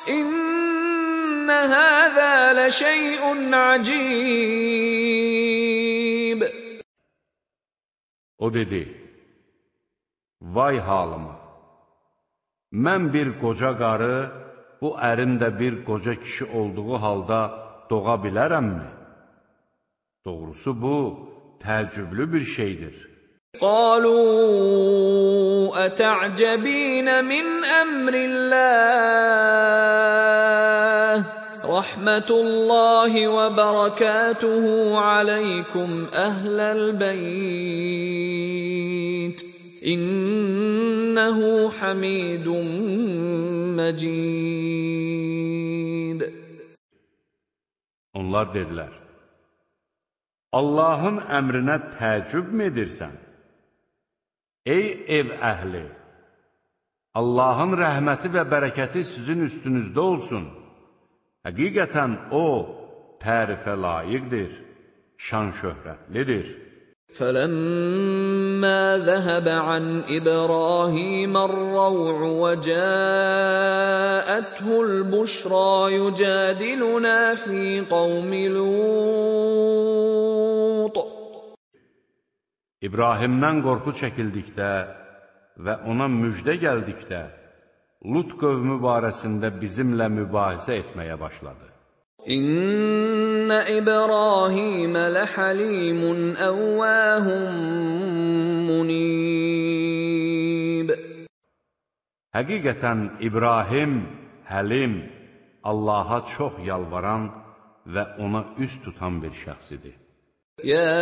إن هذا لشيء عجيب O dedi, Vay halıma! Mən bir qoca qarı, bu ərin də bir qoca kişi olduğu halda doğa bilərəmmi? Doğrusu bu, təəccüblü bir şeydir. قالوا أتعجبين من أمر الله رحمة الله وبركاته عليكم أهل البيت إنه حميد مجيد Onlar dedilər, Allahın əmrinə təəccübmü edirsən? Ey ev əhli! Allahın rəhməti və bərəkəti sizin üstünüzdə olsun. Həqiqətən O, tərifə layiqdir, şan şöhrətlidir. فلما ذهب عن إبراهيم الروع وجاءته البشرى يجادلنا في قوم لوط İbrahimdən qorxu çəkildikdə və ona müjdə gəldikdə, Lut qövmü barəsində bizimlə mübahisə etməyə başladı. İnnə İbrahimə ləhəlimun əvvəhum munib. Həqiqətən İbrahim, həlim, Allaha çox yalvaran və ona üst tutan bir şəxsidir. يا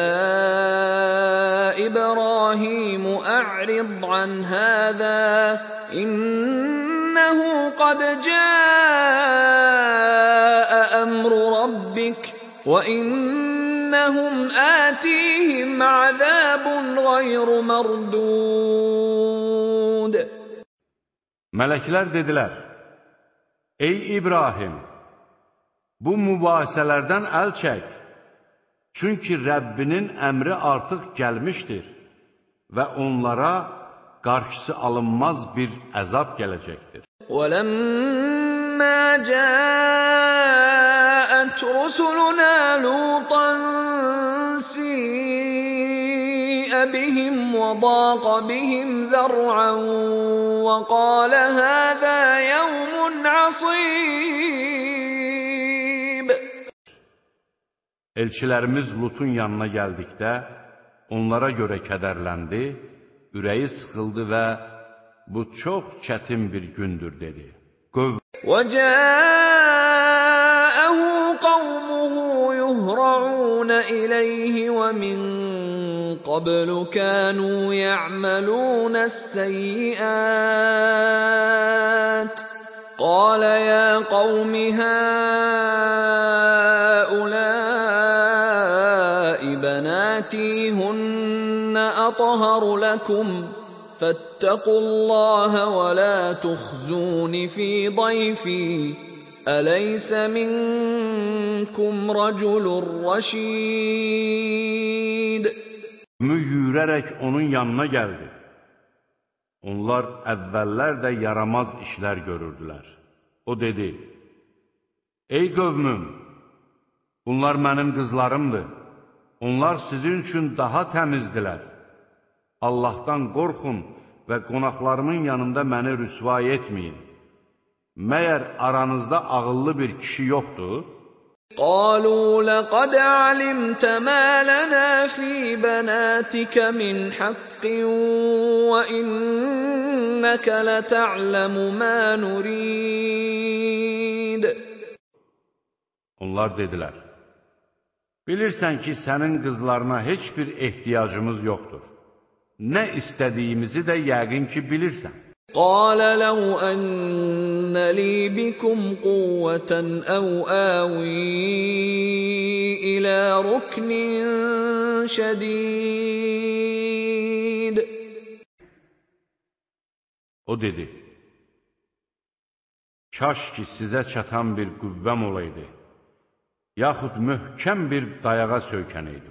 إبراهيم أعرض عن هذا إنه قد جاء أمر ربك وإنهم آتيهم عذاب غير مردود. Mələklər dedilər, Ey İbrahim, bu mübahisələrdən əl çək, çünki Rəbbinin əmri artıq gəlmişdir və onlara qarşısı alınmaz bir əzab gələcəkdir. ولما جاءت رسلنا لوطا سيء بهم وضاق بهم ذرعا وقال هذا يوم عصيب Elçilərimiz Lutun yanına gəldikdə, onlara görə kədərləndi, ürəyi sıxıldı və bu çox çətin bir gündür, dedi. Qöv وجاءه قومه يهرعون إليه ومن قبل كانوا يعملون السيئات قال يا قوم هؤلاء أطهر لكم فاتقوا الله ولا تخزون في ضيفي أليس منكم رجل رشيد Mü yüyürərək onun yanına gəldi. Onlar əvvəllər də yaramaz işlər görürdülər. O dedi, Ey qövmüm, bunlar mənim qızlarımdır. Onlar sizin üçün daha təmizdilər. Allahdan qorxun və qonaqlarımın yanında məni rüsvay etməyin. Məyər aranızda ağıllı bir kişi yoxdur? قالوا لقد علمت ما لنا في بناتك من حق وإنك لتعلم ما نريد Onlar dedilər, bilirsən ki, sənin qızlarına heç bir ehtiyacımız yoxdur. nə istədiyimizi də yəqin ki, bilirsən. Qalə ləv ənnə li bikum quvvətən əv əvi ilə ruknin şədid. O dedi, kaş ki sizə çatan bir qüvvəm olaydı, yaxud möhkəm bir dayağa söykənəydim.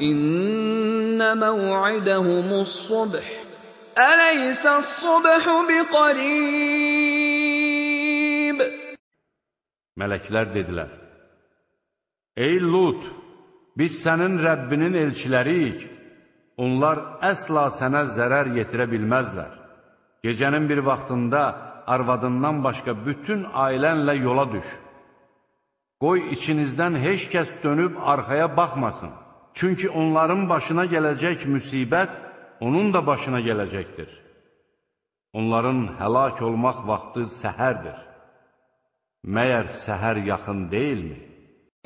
İnne mev'idehumus subh. Eleyse's subhu biqarib. Mələklər dedilər: Ey Lut, biz sənin Rəbbinin elçiləriyik. Onlar əsla sənə zərər yetirə bilməzlər. Gecənin bir vaxtında arvadından başqa bütün ailənlə yola düş. Qoy içinizdən heç kəs dönüb arxaya baxmasın. Çünki onların başına gələcək müsibət onun da başına gələcəkdir. Onların həlak olmaq vaxtı səhərdir. Məyər səhər yaxın deyilmi?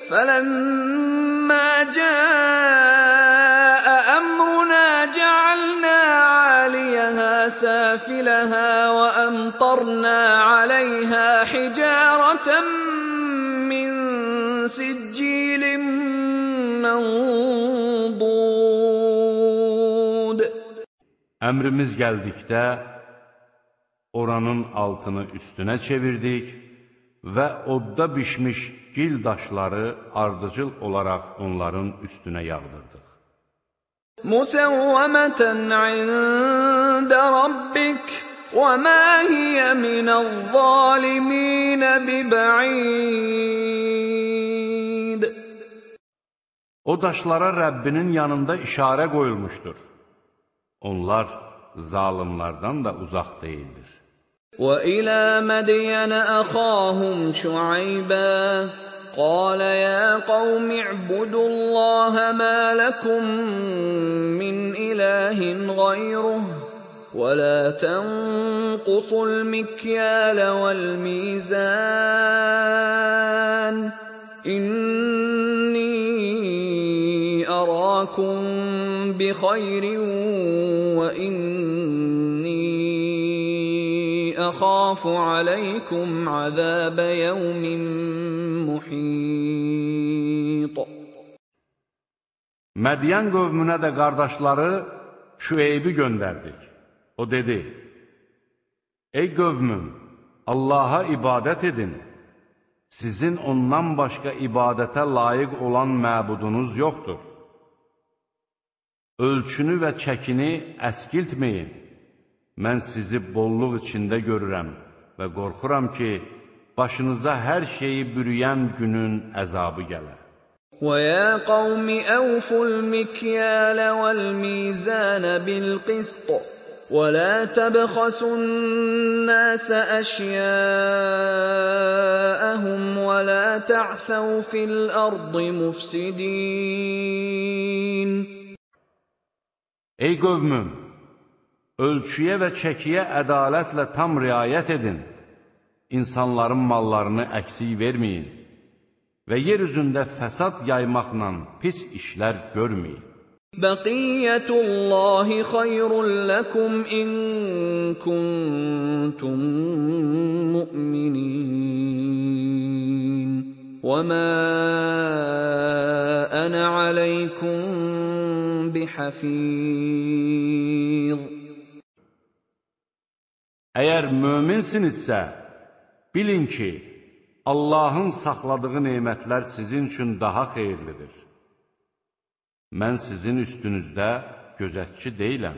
Fələmmə cəəə əmruna cəalnə aliyəhə səfiləhə və əmtarnə aləyhə hicərətən min siccin Əmrimiz gəldikdə oranın altını üstünə çevirdik və odda bişmiş gil daşları ardıcıl olaraq onların üstünə yağdırdıq. Musawwamatan 'inda rabbik və ma hiya minəz-zalimin biba'id O daşlara Rəbbinin yanında işarə qoyulmuşdur. Onlar zalimlardan da uzaq deyildir. وَإِلَى مَدْيَنَ أَخَاهُمْ شُعَيْبًا قال يا قوم اعبدوا الله ما لكم من إله غيره ولا تنقصوا المكيال والميزان إني أراكم بخير وإني أخاف عليكم عذاب يوم محيط Mədiyən qövmünə də qardaşları Şüeybi göndərdik. O dedi, Ey qövmüm, Allaha ibadət edin. Sizin ondan başqa ibadətə layiq olan məbudunuz yoxdur. Ölçünü və çəkini əskiltməyin. Mən sizi bolluq içində görürəm və qorxuram ki, başınıza hər şeyi bürüyən günün əzabı gələr. وَيَا قَوْمِ أَوْفُوا الْمِكْيَالَ وَالْمِيزَانَ بِالْقِسْطِ ولا تبخسوا الناس أشياءهم ولا تعثوا في الأرض مفسدين Ey qövmüm, ölçüyə və çəkiyə ədalətlə tam riayət edin. İnsanların mallarını əksik verməyin və yer üzündə fəsad yaymaqla pis işlər görməyin. Bəqiyyətullahi xayrun lakum in kuntum mu'minin. Və mə ana aleykum بحفيظ Əgər möminsinizsə, bilin ki, Allahın saxladığı nemətlər sizin üçün daha xeyirlidir. Mən sizin üstünüzdə gözətçi deyiləm.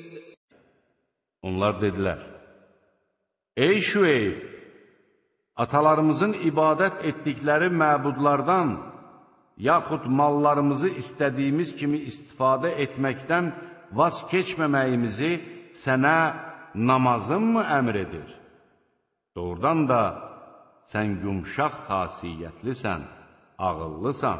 Onlar dedilər, Ey Şüeyb, atalarımızın ibadət etdikləri məbudlardan, yaxud mallarımızı istədiyimiz kimi istifadə etməkdən vaz keçməməyimizi sənə namazın mı əmr edir? Doğrudan da sən yumşaq xasiyyətlisən, ağıllısan.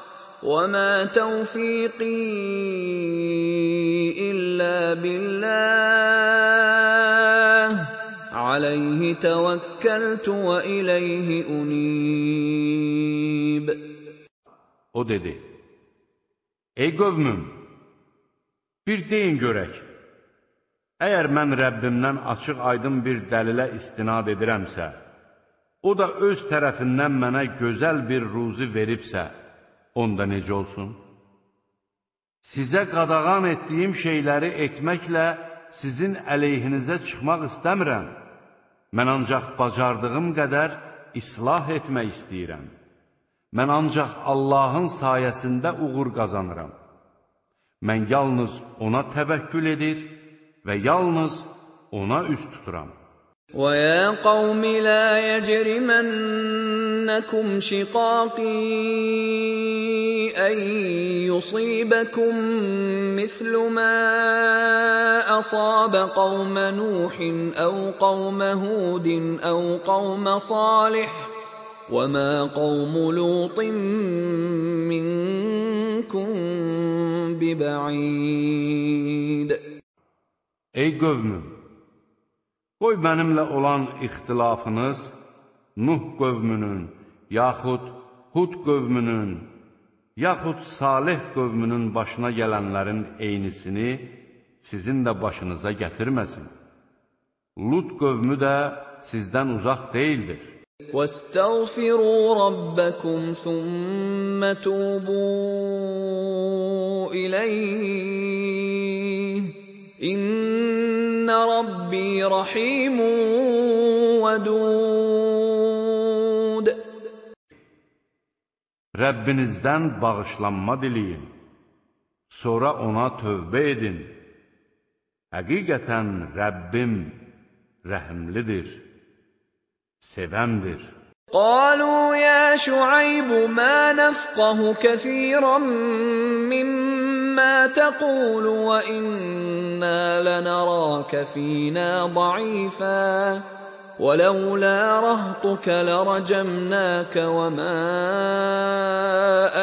وما توفيقي إلا بالله عليه توكلت وإليه أنيب O dedi, Ey qövmüm, bir deyin görək, əgər mən Rəbbimdən açıq aydın bir dəlilə istinad edirəmsə, o da öz tərəfindən mənə gözəl bir ruzi veribsə, onda necə olsun? Sizə qadağan etdiyim şeyləri etməklə sizin əleyhinizə çıxmaq istəmirəm. Mən ancaq bacardığım qədər islah etmək istəyirəm. Mən ancaq Allahın sayəsində uğur qazanıram. Mən yalnız ona təvəkkül edir və yalnız ona üst tuturam. ويا قوم لا يجرمنكم شقاقي أن يصيبكم مثل ما أصاب قوم نوح أو قوم هود أو قوم صالح وما قوم لوط منكم ببعيد. أي قوم قوي بنملا olan اختلافınız Nuh قومunun yahut Hud قومunun yaxud Salih qövmünün başına gələnlərin eynisini sizin də başınıza gətirməsin. Lut qövmü də sizdən uzaq deyildir. واستغفروا ربكم ثم توبوا إليه إن ربي رحيم ودود Rəbbinizdən bağışlanma diləyin. Sonra ona tövbə edin. Həqiqətən Rəbbim rəhimlidir, sevəndir. قالوا يا شعيب ما نفقه كثيرا مما تقول وإنا لنراك فينا ضعيفا ولولا رهطك لرجمناك وما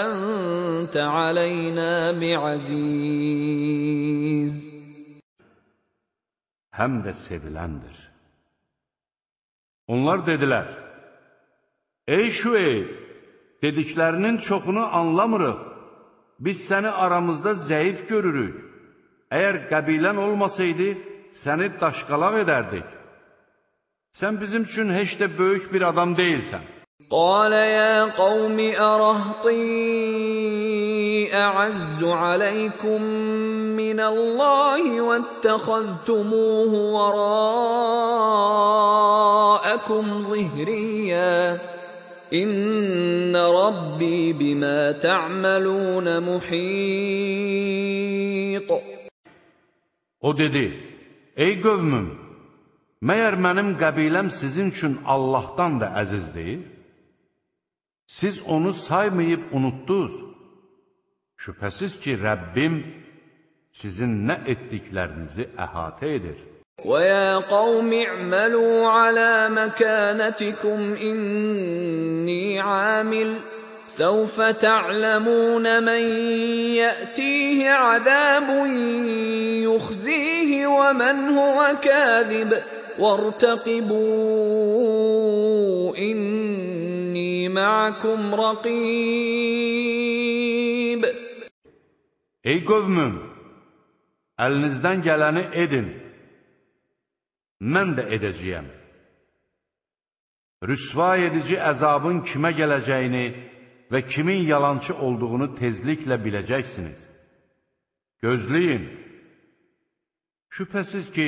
أنت علينا بعزيز Həm də seviləndir. Onlar dedilər, Ey Şüeyb, dediklərinin çoxunu anlamırıq. Biz səni aramızda zəif görürük. Əgər qəbilən olmasaydı, səni daşqalaq edərdik. Sən bizim üçün heç də böyük bir adam deyilsən. قال يا قوم أرهطي أعز عليكم من الله واتخذتموه وراءكم ظهريا إن ربي بما تعملون محيط O dedi, ey qövmüm, məyər mənim qəbiləm sizin üçün Allahdan da əziz deyil? Siz onu saymayıb unutdunuz. Şübhəsiz ki, Rəbbim sizin nə etdiklərinizi əhatə edir. وَيَا قَوْمِ اعْمَلُوا عَلَى مَكَانَتِكُمْ إِنِّي عَامِلٌ سوف تعلمون من ياتيه عذاب يخزيه ومن هو كاذب وارتقبوا اني معكم رقيب Ey qövmüm, əlinizdən gələni edin, mən də edəcəyəm. Rüsva edici əzabın kimə gələcəyini və kimin yalançı olduğunu tezliklə biləcəksiniz. Gözləyin. Şübhəsiz ki,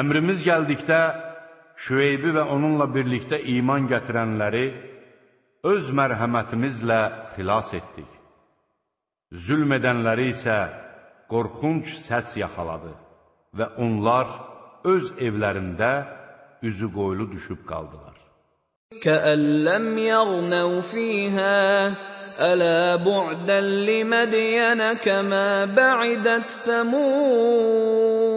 Əmrimiz gəldikdə Şüeybi və onunla birlikdə iman gətirənləri öz mərhəmətimizlə xilas etdik. Zülm edənləri isə qorxunc səs yaxaladı və onlar öz evlərində üzü qoylu düşüb qaldılar. كَأَن لَّمْ يَغْنَوْا فِيهَا أَلَا بُعْدًا لِّمَدْيَنَ كَمَا بَعِدَتْ ثَمُودُ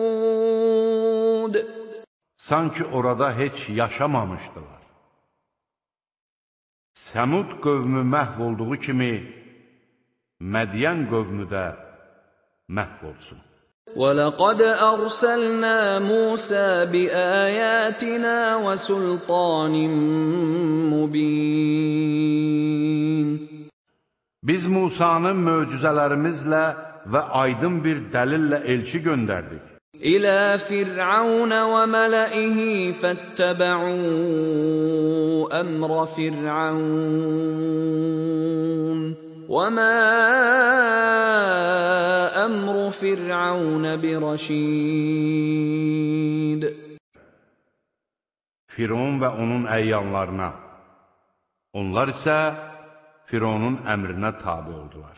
Sanki orada heç yaşamamışdılar. Səmud qövmü məhv olduğu kimi, Mədiyən qövmü də məhv olsun. وَلَقَدْ أَرْسَلْنَا مُوسَى بِآيَاتِنَا وَسُلْطَانٍ مُّبِينٍ Biz Musanı möcüzələrimizlə və aydın bir dəlillə elçi göndərdik. إِلَى فِرْعَوْنَ وَمَلَئِهِ فَاتَّبَعُوا أَمْرَ فِرْعَوْنَ وَمَا أَمْرُ فِرْعَوْنَ بِرَشِيدٍ Firon və onun əyyanlarına. Onlar isə Fironun əmrinə tabi oldular.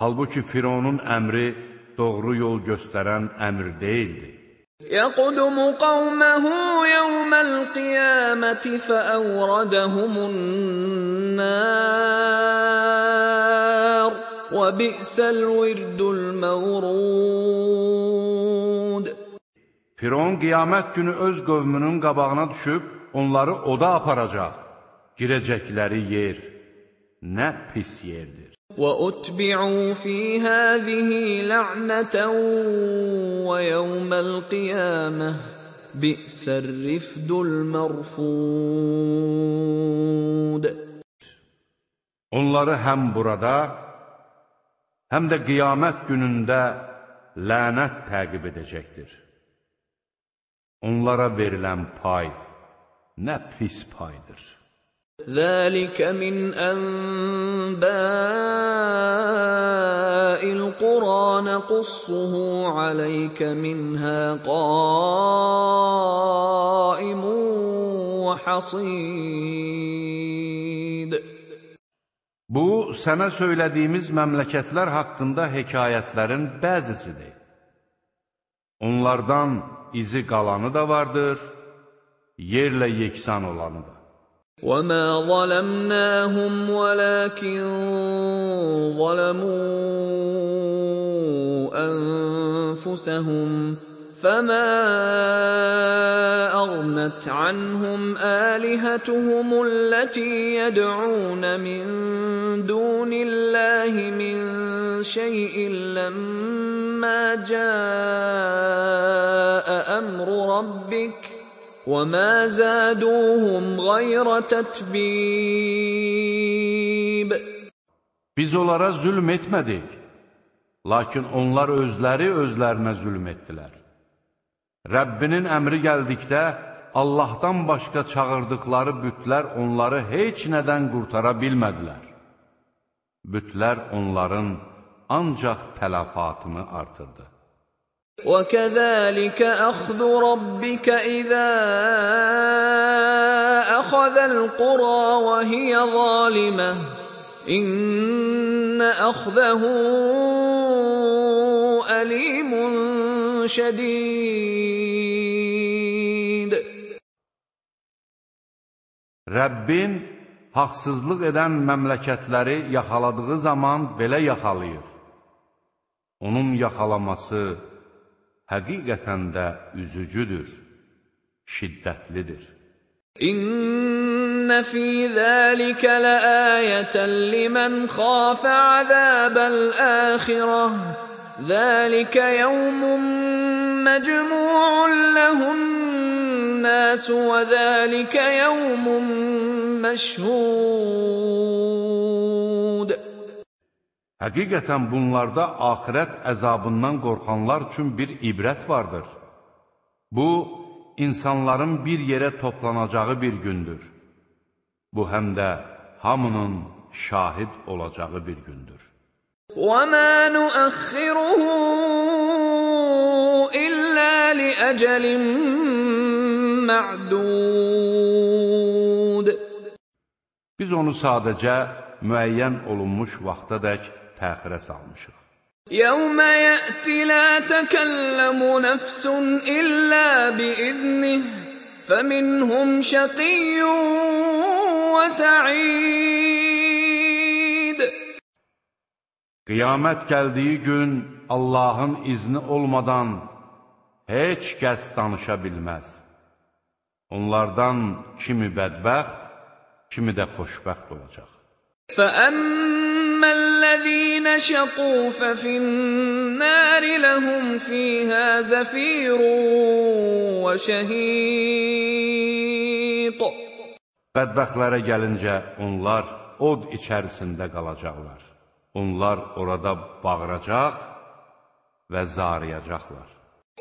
Halbuki Fironun əmri doğru yol göstərən əmr deyildi. يقدم قومه يوم القيامة فأوردهم النار وبئس الورد المورود Firon qiyamət günü öz qövmünün qabağına düşüb, onları oda aparacaq. Girəcəkləri yer nə pis yerdir. وأتبعوا في هذه لعنة ويوم القيامة بئس الرفد المرفود Onları həm burada, həm də qiyamət günündə lənət təqib edəcəkdir. Onlara verilən pay nə pis paydır. ذلك من أنباء القرى نقصه عليك منها قائم وحصيد Bu, sənə söylədiyimiz məmləkətlər haqqında hekayətlərin bəzisidir. Onlardan izi qalanı da vardır, yerlə yeksan olanı da. وما ظلمناهم ولكن ظلموا أنفسهم فما اغنت عنهم الهتهم التي يدعون من دون الله من شيء لما جاء أمر ربك وما زادوهم غير تتبيب Biz onlara zülm etmədik, lakin onlar özləri özlərinə zülm etdilər. Rəbbinin əmri gəldikdə, Allahdan başqa çağırdıqları bütlər onları heç nədən qurtara bilmədilər. Bütlər onların ancaq tələfatını artırdı. وكذلك أخذ ربك إذا أخذ القرى وهي ظالمة إن أخذه أليم شديد Rəbbin haqsızlıq edən məmləkətləri yaxaladığı zaman belə yaxalayır. Onun yaxalaması həqiqətən də üzücüdür, şiddətlidir. إن في ذلك لآية لمن خاف عذاب الآخرة ذلك يوم مجموع له الناس وذلك يوم مشهود Həqiqətən bunlarda axirət əzabından qorxanlar üçün bir ibrət vardır. Bu, insanların bir yerə toplanacağı bir gündür. Bu, həm də hamının şahid olacağı bir gündür. وَمَا نُؤَخِّرُهُ إِلَّا لِأَجَلٍ مَّعْدُودٍ Biz onu sadəcə müəyyən olunmuş vaxtadək təxirə salmışıq. يَوْمَ يَأْتِ لَا تَكَلَّمُ نَفْسٌ إِلَّا بِإِذْنِهِ فَمِنْهُمْ شَقِيٌّ وَسَعِيدٌ Qiyamət gəldiyi gün Allahın izni olmadan heç kəs danışa bilməz. Onlardan kimi bədbəxt, kimi də xoşbəxt olacaq. فَأَمَّا الَّذِينَ شَقُوا فَفِي النَّارِ لَهُمْ فِيهَا زَفِيرٌ وَشَهِيقٌ Bədbəxtlərə gəlincə, onlar od içərisində qalacaqlar. Onlar orada bağıracaq və zarıyacaqlar.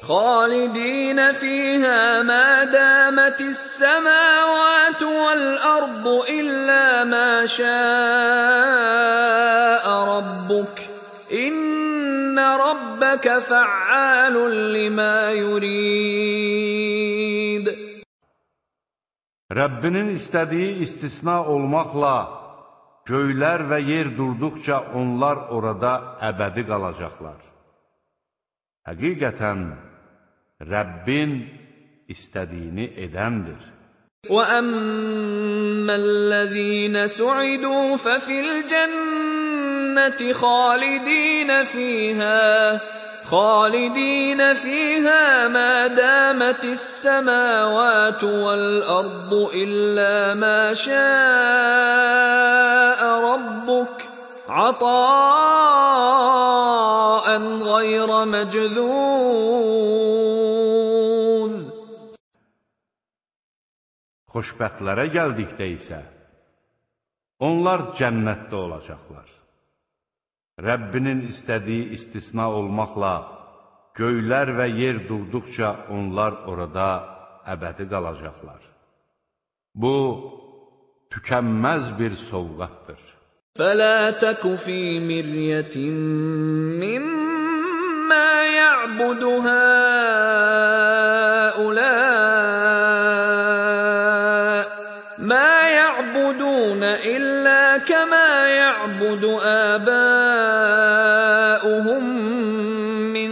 خالدين فيها ما دامت السماوات والأرض إلا ما شاء ربك إن ربك فعال لما يريد Rəbbinin istədiyi istisna olmaqla göylər və yer durduqca onlar orada əbədi qalacaqlar. Həqiqətən Rəbbin istədiyini edəndir. وأما الذين سعدوا ففي الجنة خالدين فيها خالدين فيها ما دامت السماوات والأرض إلا ما شاء ربك عطاء غير مجذوذ Xoşbəxtlərə gəldikdə isə, onlar cənnətdə olacaqlar. Rəbbinin istədiyi istisna olmaqla, göylər və yer durduqca onlar orada əbədi qalacaqlar. Bu, tükənməz bir sovqatdır. فلا تك في مرية مما يعبد هؤلاء يعبد آباؤهم من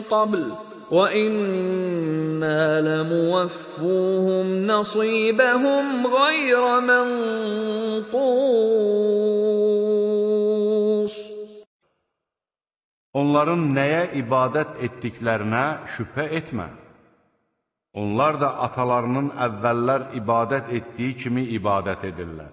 قبل وإنا لموفوهم نصيبهم غير منقوص Onların nəyə ibadət etdiklərinə şübhə etmə. Onlar da atalarının əvvəllər ibadət etdiyi kimi ibadət edirlər.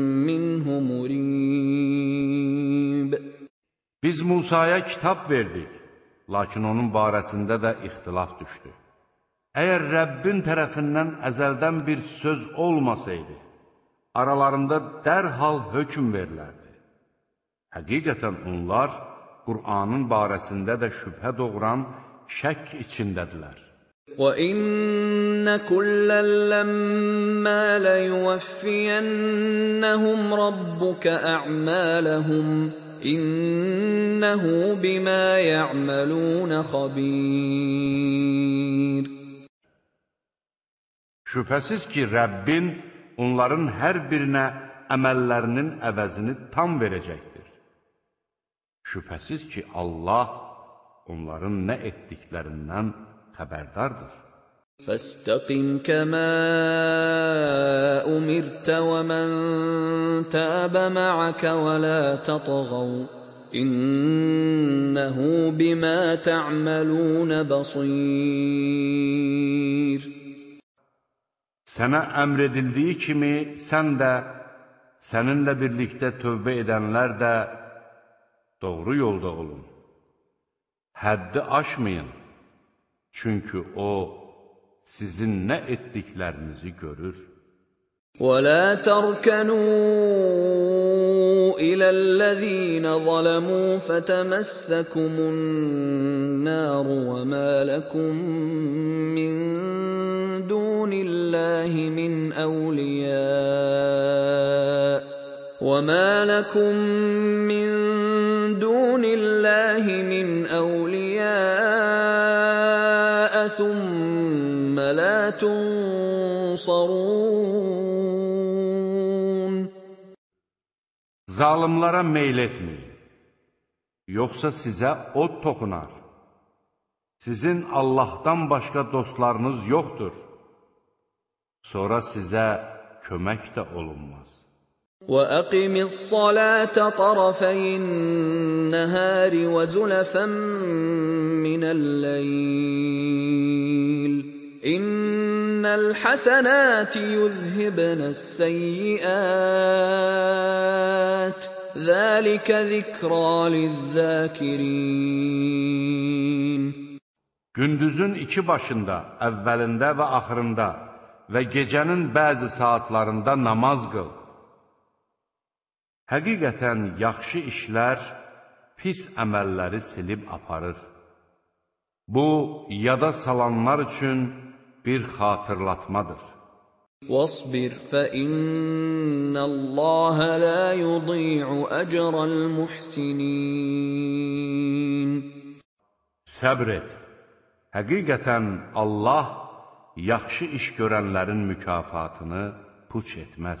Biz Musaya kitab verdik, lakin onun barəsində də ixtilaf düşdü. Əgər Rəbbin tərəfindən əzəldən bir söz olmasaydı, aralarında dərhal hökm verilərdi. Həqiqətən onlar Qur'anın barəsində də şübhə doğuran şək içindədirlər. وَإِنَّ كُلًّا لَّمَّا لَيُوَفِّيَنَّهُمْ رَبُّكَ أَعْمَالَهُمْ İnnehu bima ya'malun xabir. Şübhəsiz ki, Rəbbin onların hər birinə əməllərinin əvəzini tam verəcəkdir. Şübhəsiz ki, Allah onların nə etdiklərindən xəbərdardır. فاستقم كما أمرت ومن تاب معك ولا تطغوا إنه بما تعملون بصير Sənə əmr edildiyi kimi sən də, səninlə birlikdə tövbə edənlər də doğru yolda olun. Həddi aşmayın, çünki O, sizin nə etdiklərinizi görür. ولا تركنوا إلى الذين ظلموا فتمسكم النار وما لكم من دون الله من أولياء وما لكم من لا تنصرون Zalimlara meyl etməyin, yoxsa sizə od toxunar. Sizin Allahdan başqa dostlarınız yoxdur. Sonra sizə kömək də olunmaz. وأقم الصلاة طرفي النهار وزلفا من الليل إن الحسنات يذهبن السيئات ذلك ذكرى للذاكرين Gündüzün iki başında, əvvəlində və axırında və gecənin bəzi saatlarında namaz qıl. Həqiqətən yaxşı işlər pis əməlləri silib aparır. Bu, yada salanlar üçün bir xatırlatmadır. واصبر فإن الله لا يضيع أجر المحسنين Səbr et. Həqiqətən Allah yaxşı iş görənlərin mükafatını puç etməz.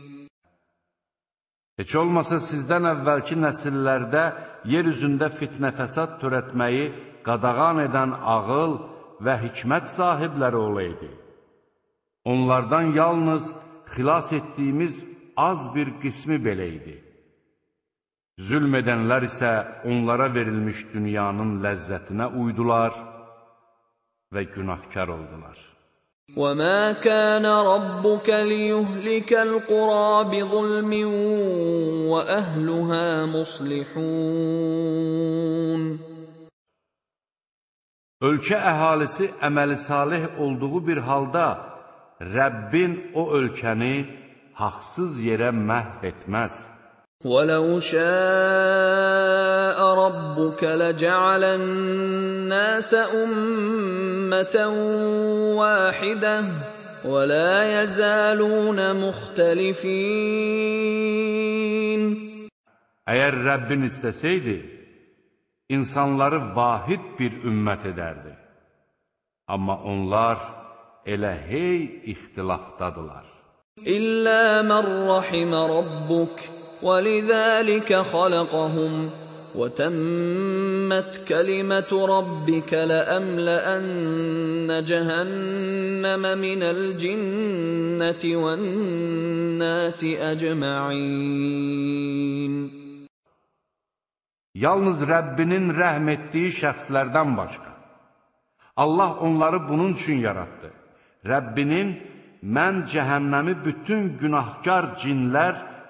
Heç olmasa sizdən əvvəlki nəsillərdə yer üzündə fitnə fəsad törətməyi qadağan edən ağıl və hikmət sahibləri olaydı. Onlardan yalnız xilas etdiyimiz az bir qismi belə idi. Zülm edənlər isə onlara verilmiş dünyanın ləzzətinə uydular və günahkar oldular. وما كان ربك ليهلك القرى بظلم واهلها مصلحون Ölkə əhalisi əməli salih olduğu bir halda Rəbbin o ölkəni haqsız yerə məhv etməz. وَلَوْ شَاءَ رَبُّكَ لَجَعَلَ النَّاسَ أُمَّةً وَاحِدَةً وَلَا يَزَالُونَ مُخْتَلِفِينَ Əgər Rəbbin istəsəydi, insanları vahid bir ümmət edərdi. Amma onlar elə hey ixtilafdadılar. İllə mən rahimə rabbuk وَلِذَٰلِكَ خَلَقَهُمْ وَتَمَّتْ كَلِمَةُ رَبِّكَ لَأَمْلَأَنَّ جَهَنَّمَ مِنَ الْجِنَّةِ وَالنَّاسِ أَجْمَعِينَ Yalnız Rəbbinin rəhm etdiyi şəxslərdən başqa. Allah onları bunun üçün yaratdı. Rəbbinin mən cəhənnəmi bütün günahkar cinlər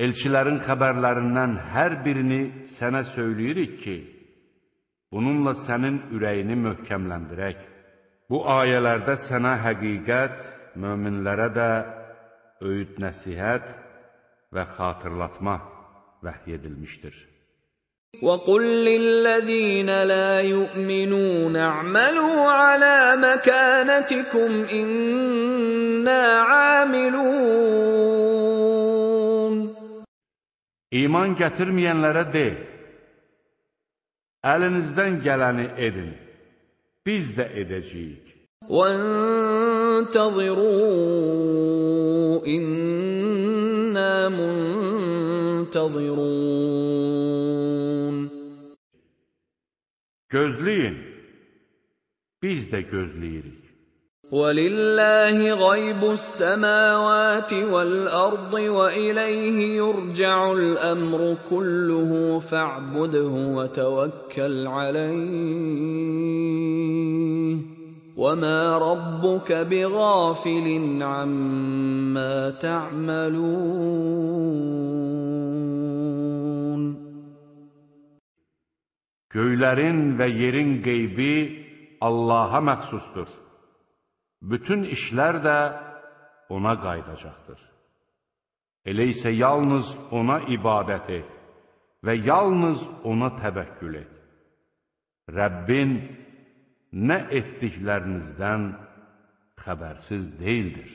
Elçilərin xəbərlərindən hər birini sənə söyləyirik ki, bununla sənin ürəyini möhkəmləndirək. Bu ayələrdə sənə həqiqət, möminlərə də öyüd nəsihət və xatırlatma vəhy edilmişdir. وَقُل لِّلَّذِينَ لَا يُؤْمِنُونَ اعْمَلُوا عَلَىٰ مَكَانَتِكُمْ إِنَّا عَامِلُونَ İman gətirməyənlərə de, əlinizdən gələni edin, biz də edəcəyik. وَانتَظِرُوا إِنَّا مُنتَظِرُونَ Gözləyin, biz də gözləyirik. وَلِلَّهِ غَيْبُ السَّمَاوَاتِ وَالْأَرْضِ وَإِلَيْهِ يُرْجَعُ الْأَمْرُ كُلُّهُ فَاعْبُدْهُ وَتَوَكَّلْ عَلَيْهِ وَمَا رَبُّكَ بِغَافِلٍ عَمَّا تَعْمَلُونَ Göylərin və yerin qeybi Allaha məxsusdur. Bütün işlər də ona qaydacaqdır. Elə isə yalnız ona ibadət et və yalnız ona təvəkkül et. Rəbbin nə etdiklərinizdən xəbərsiz deyildir.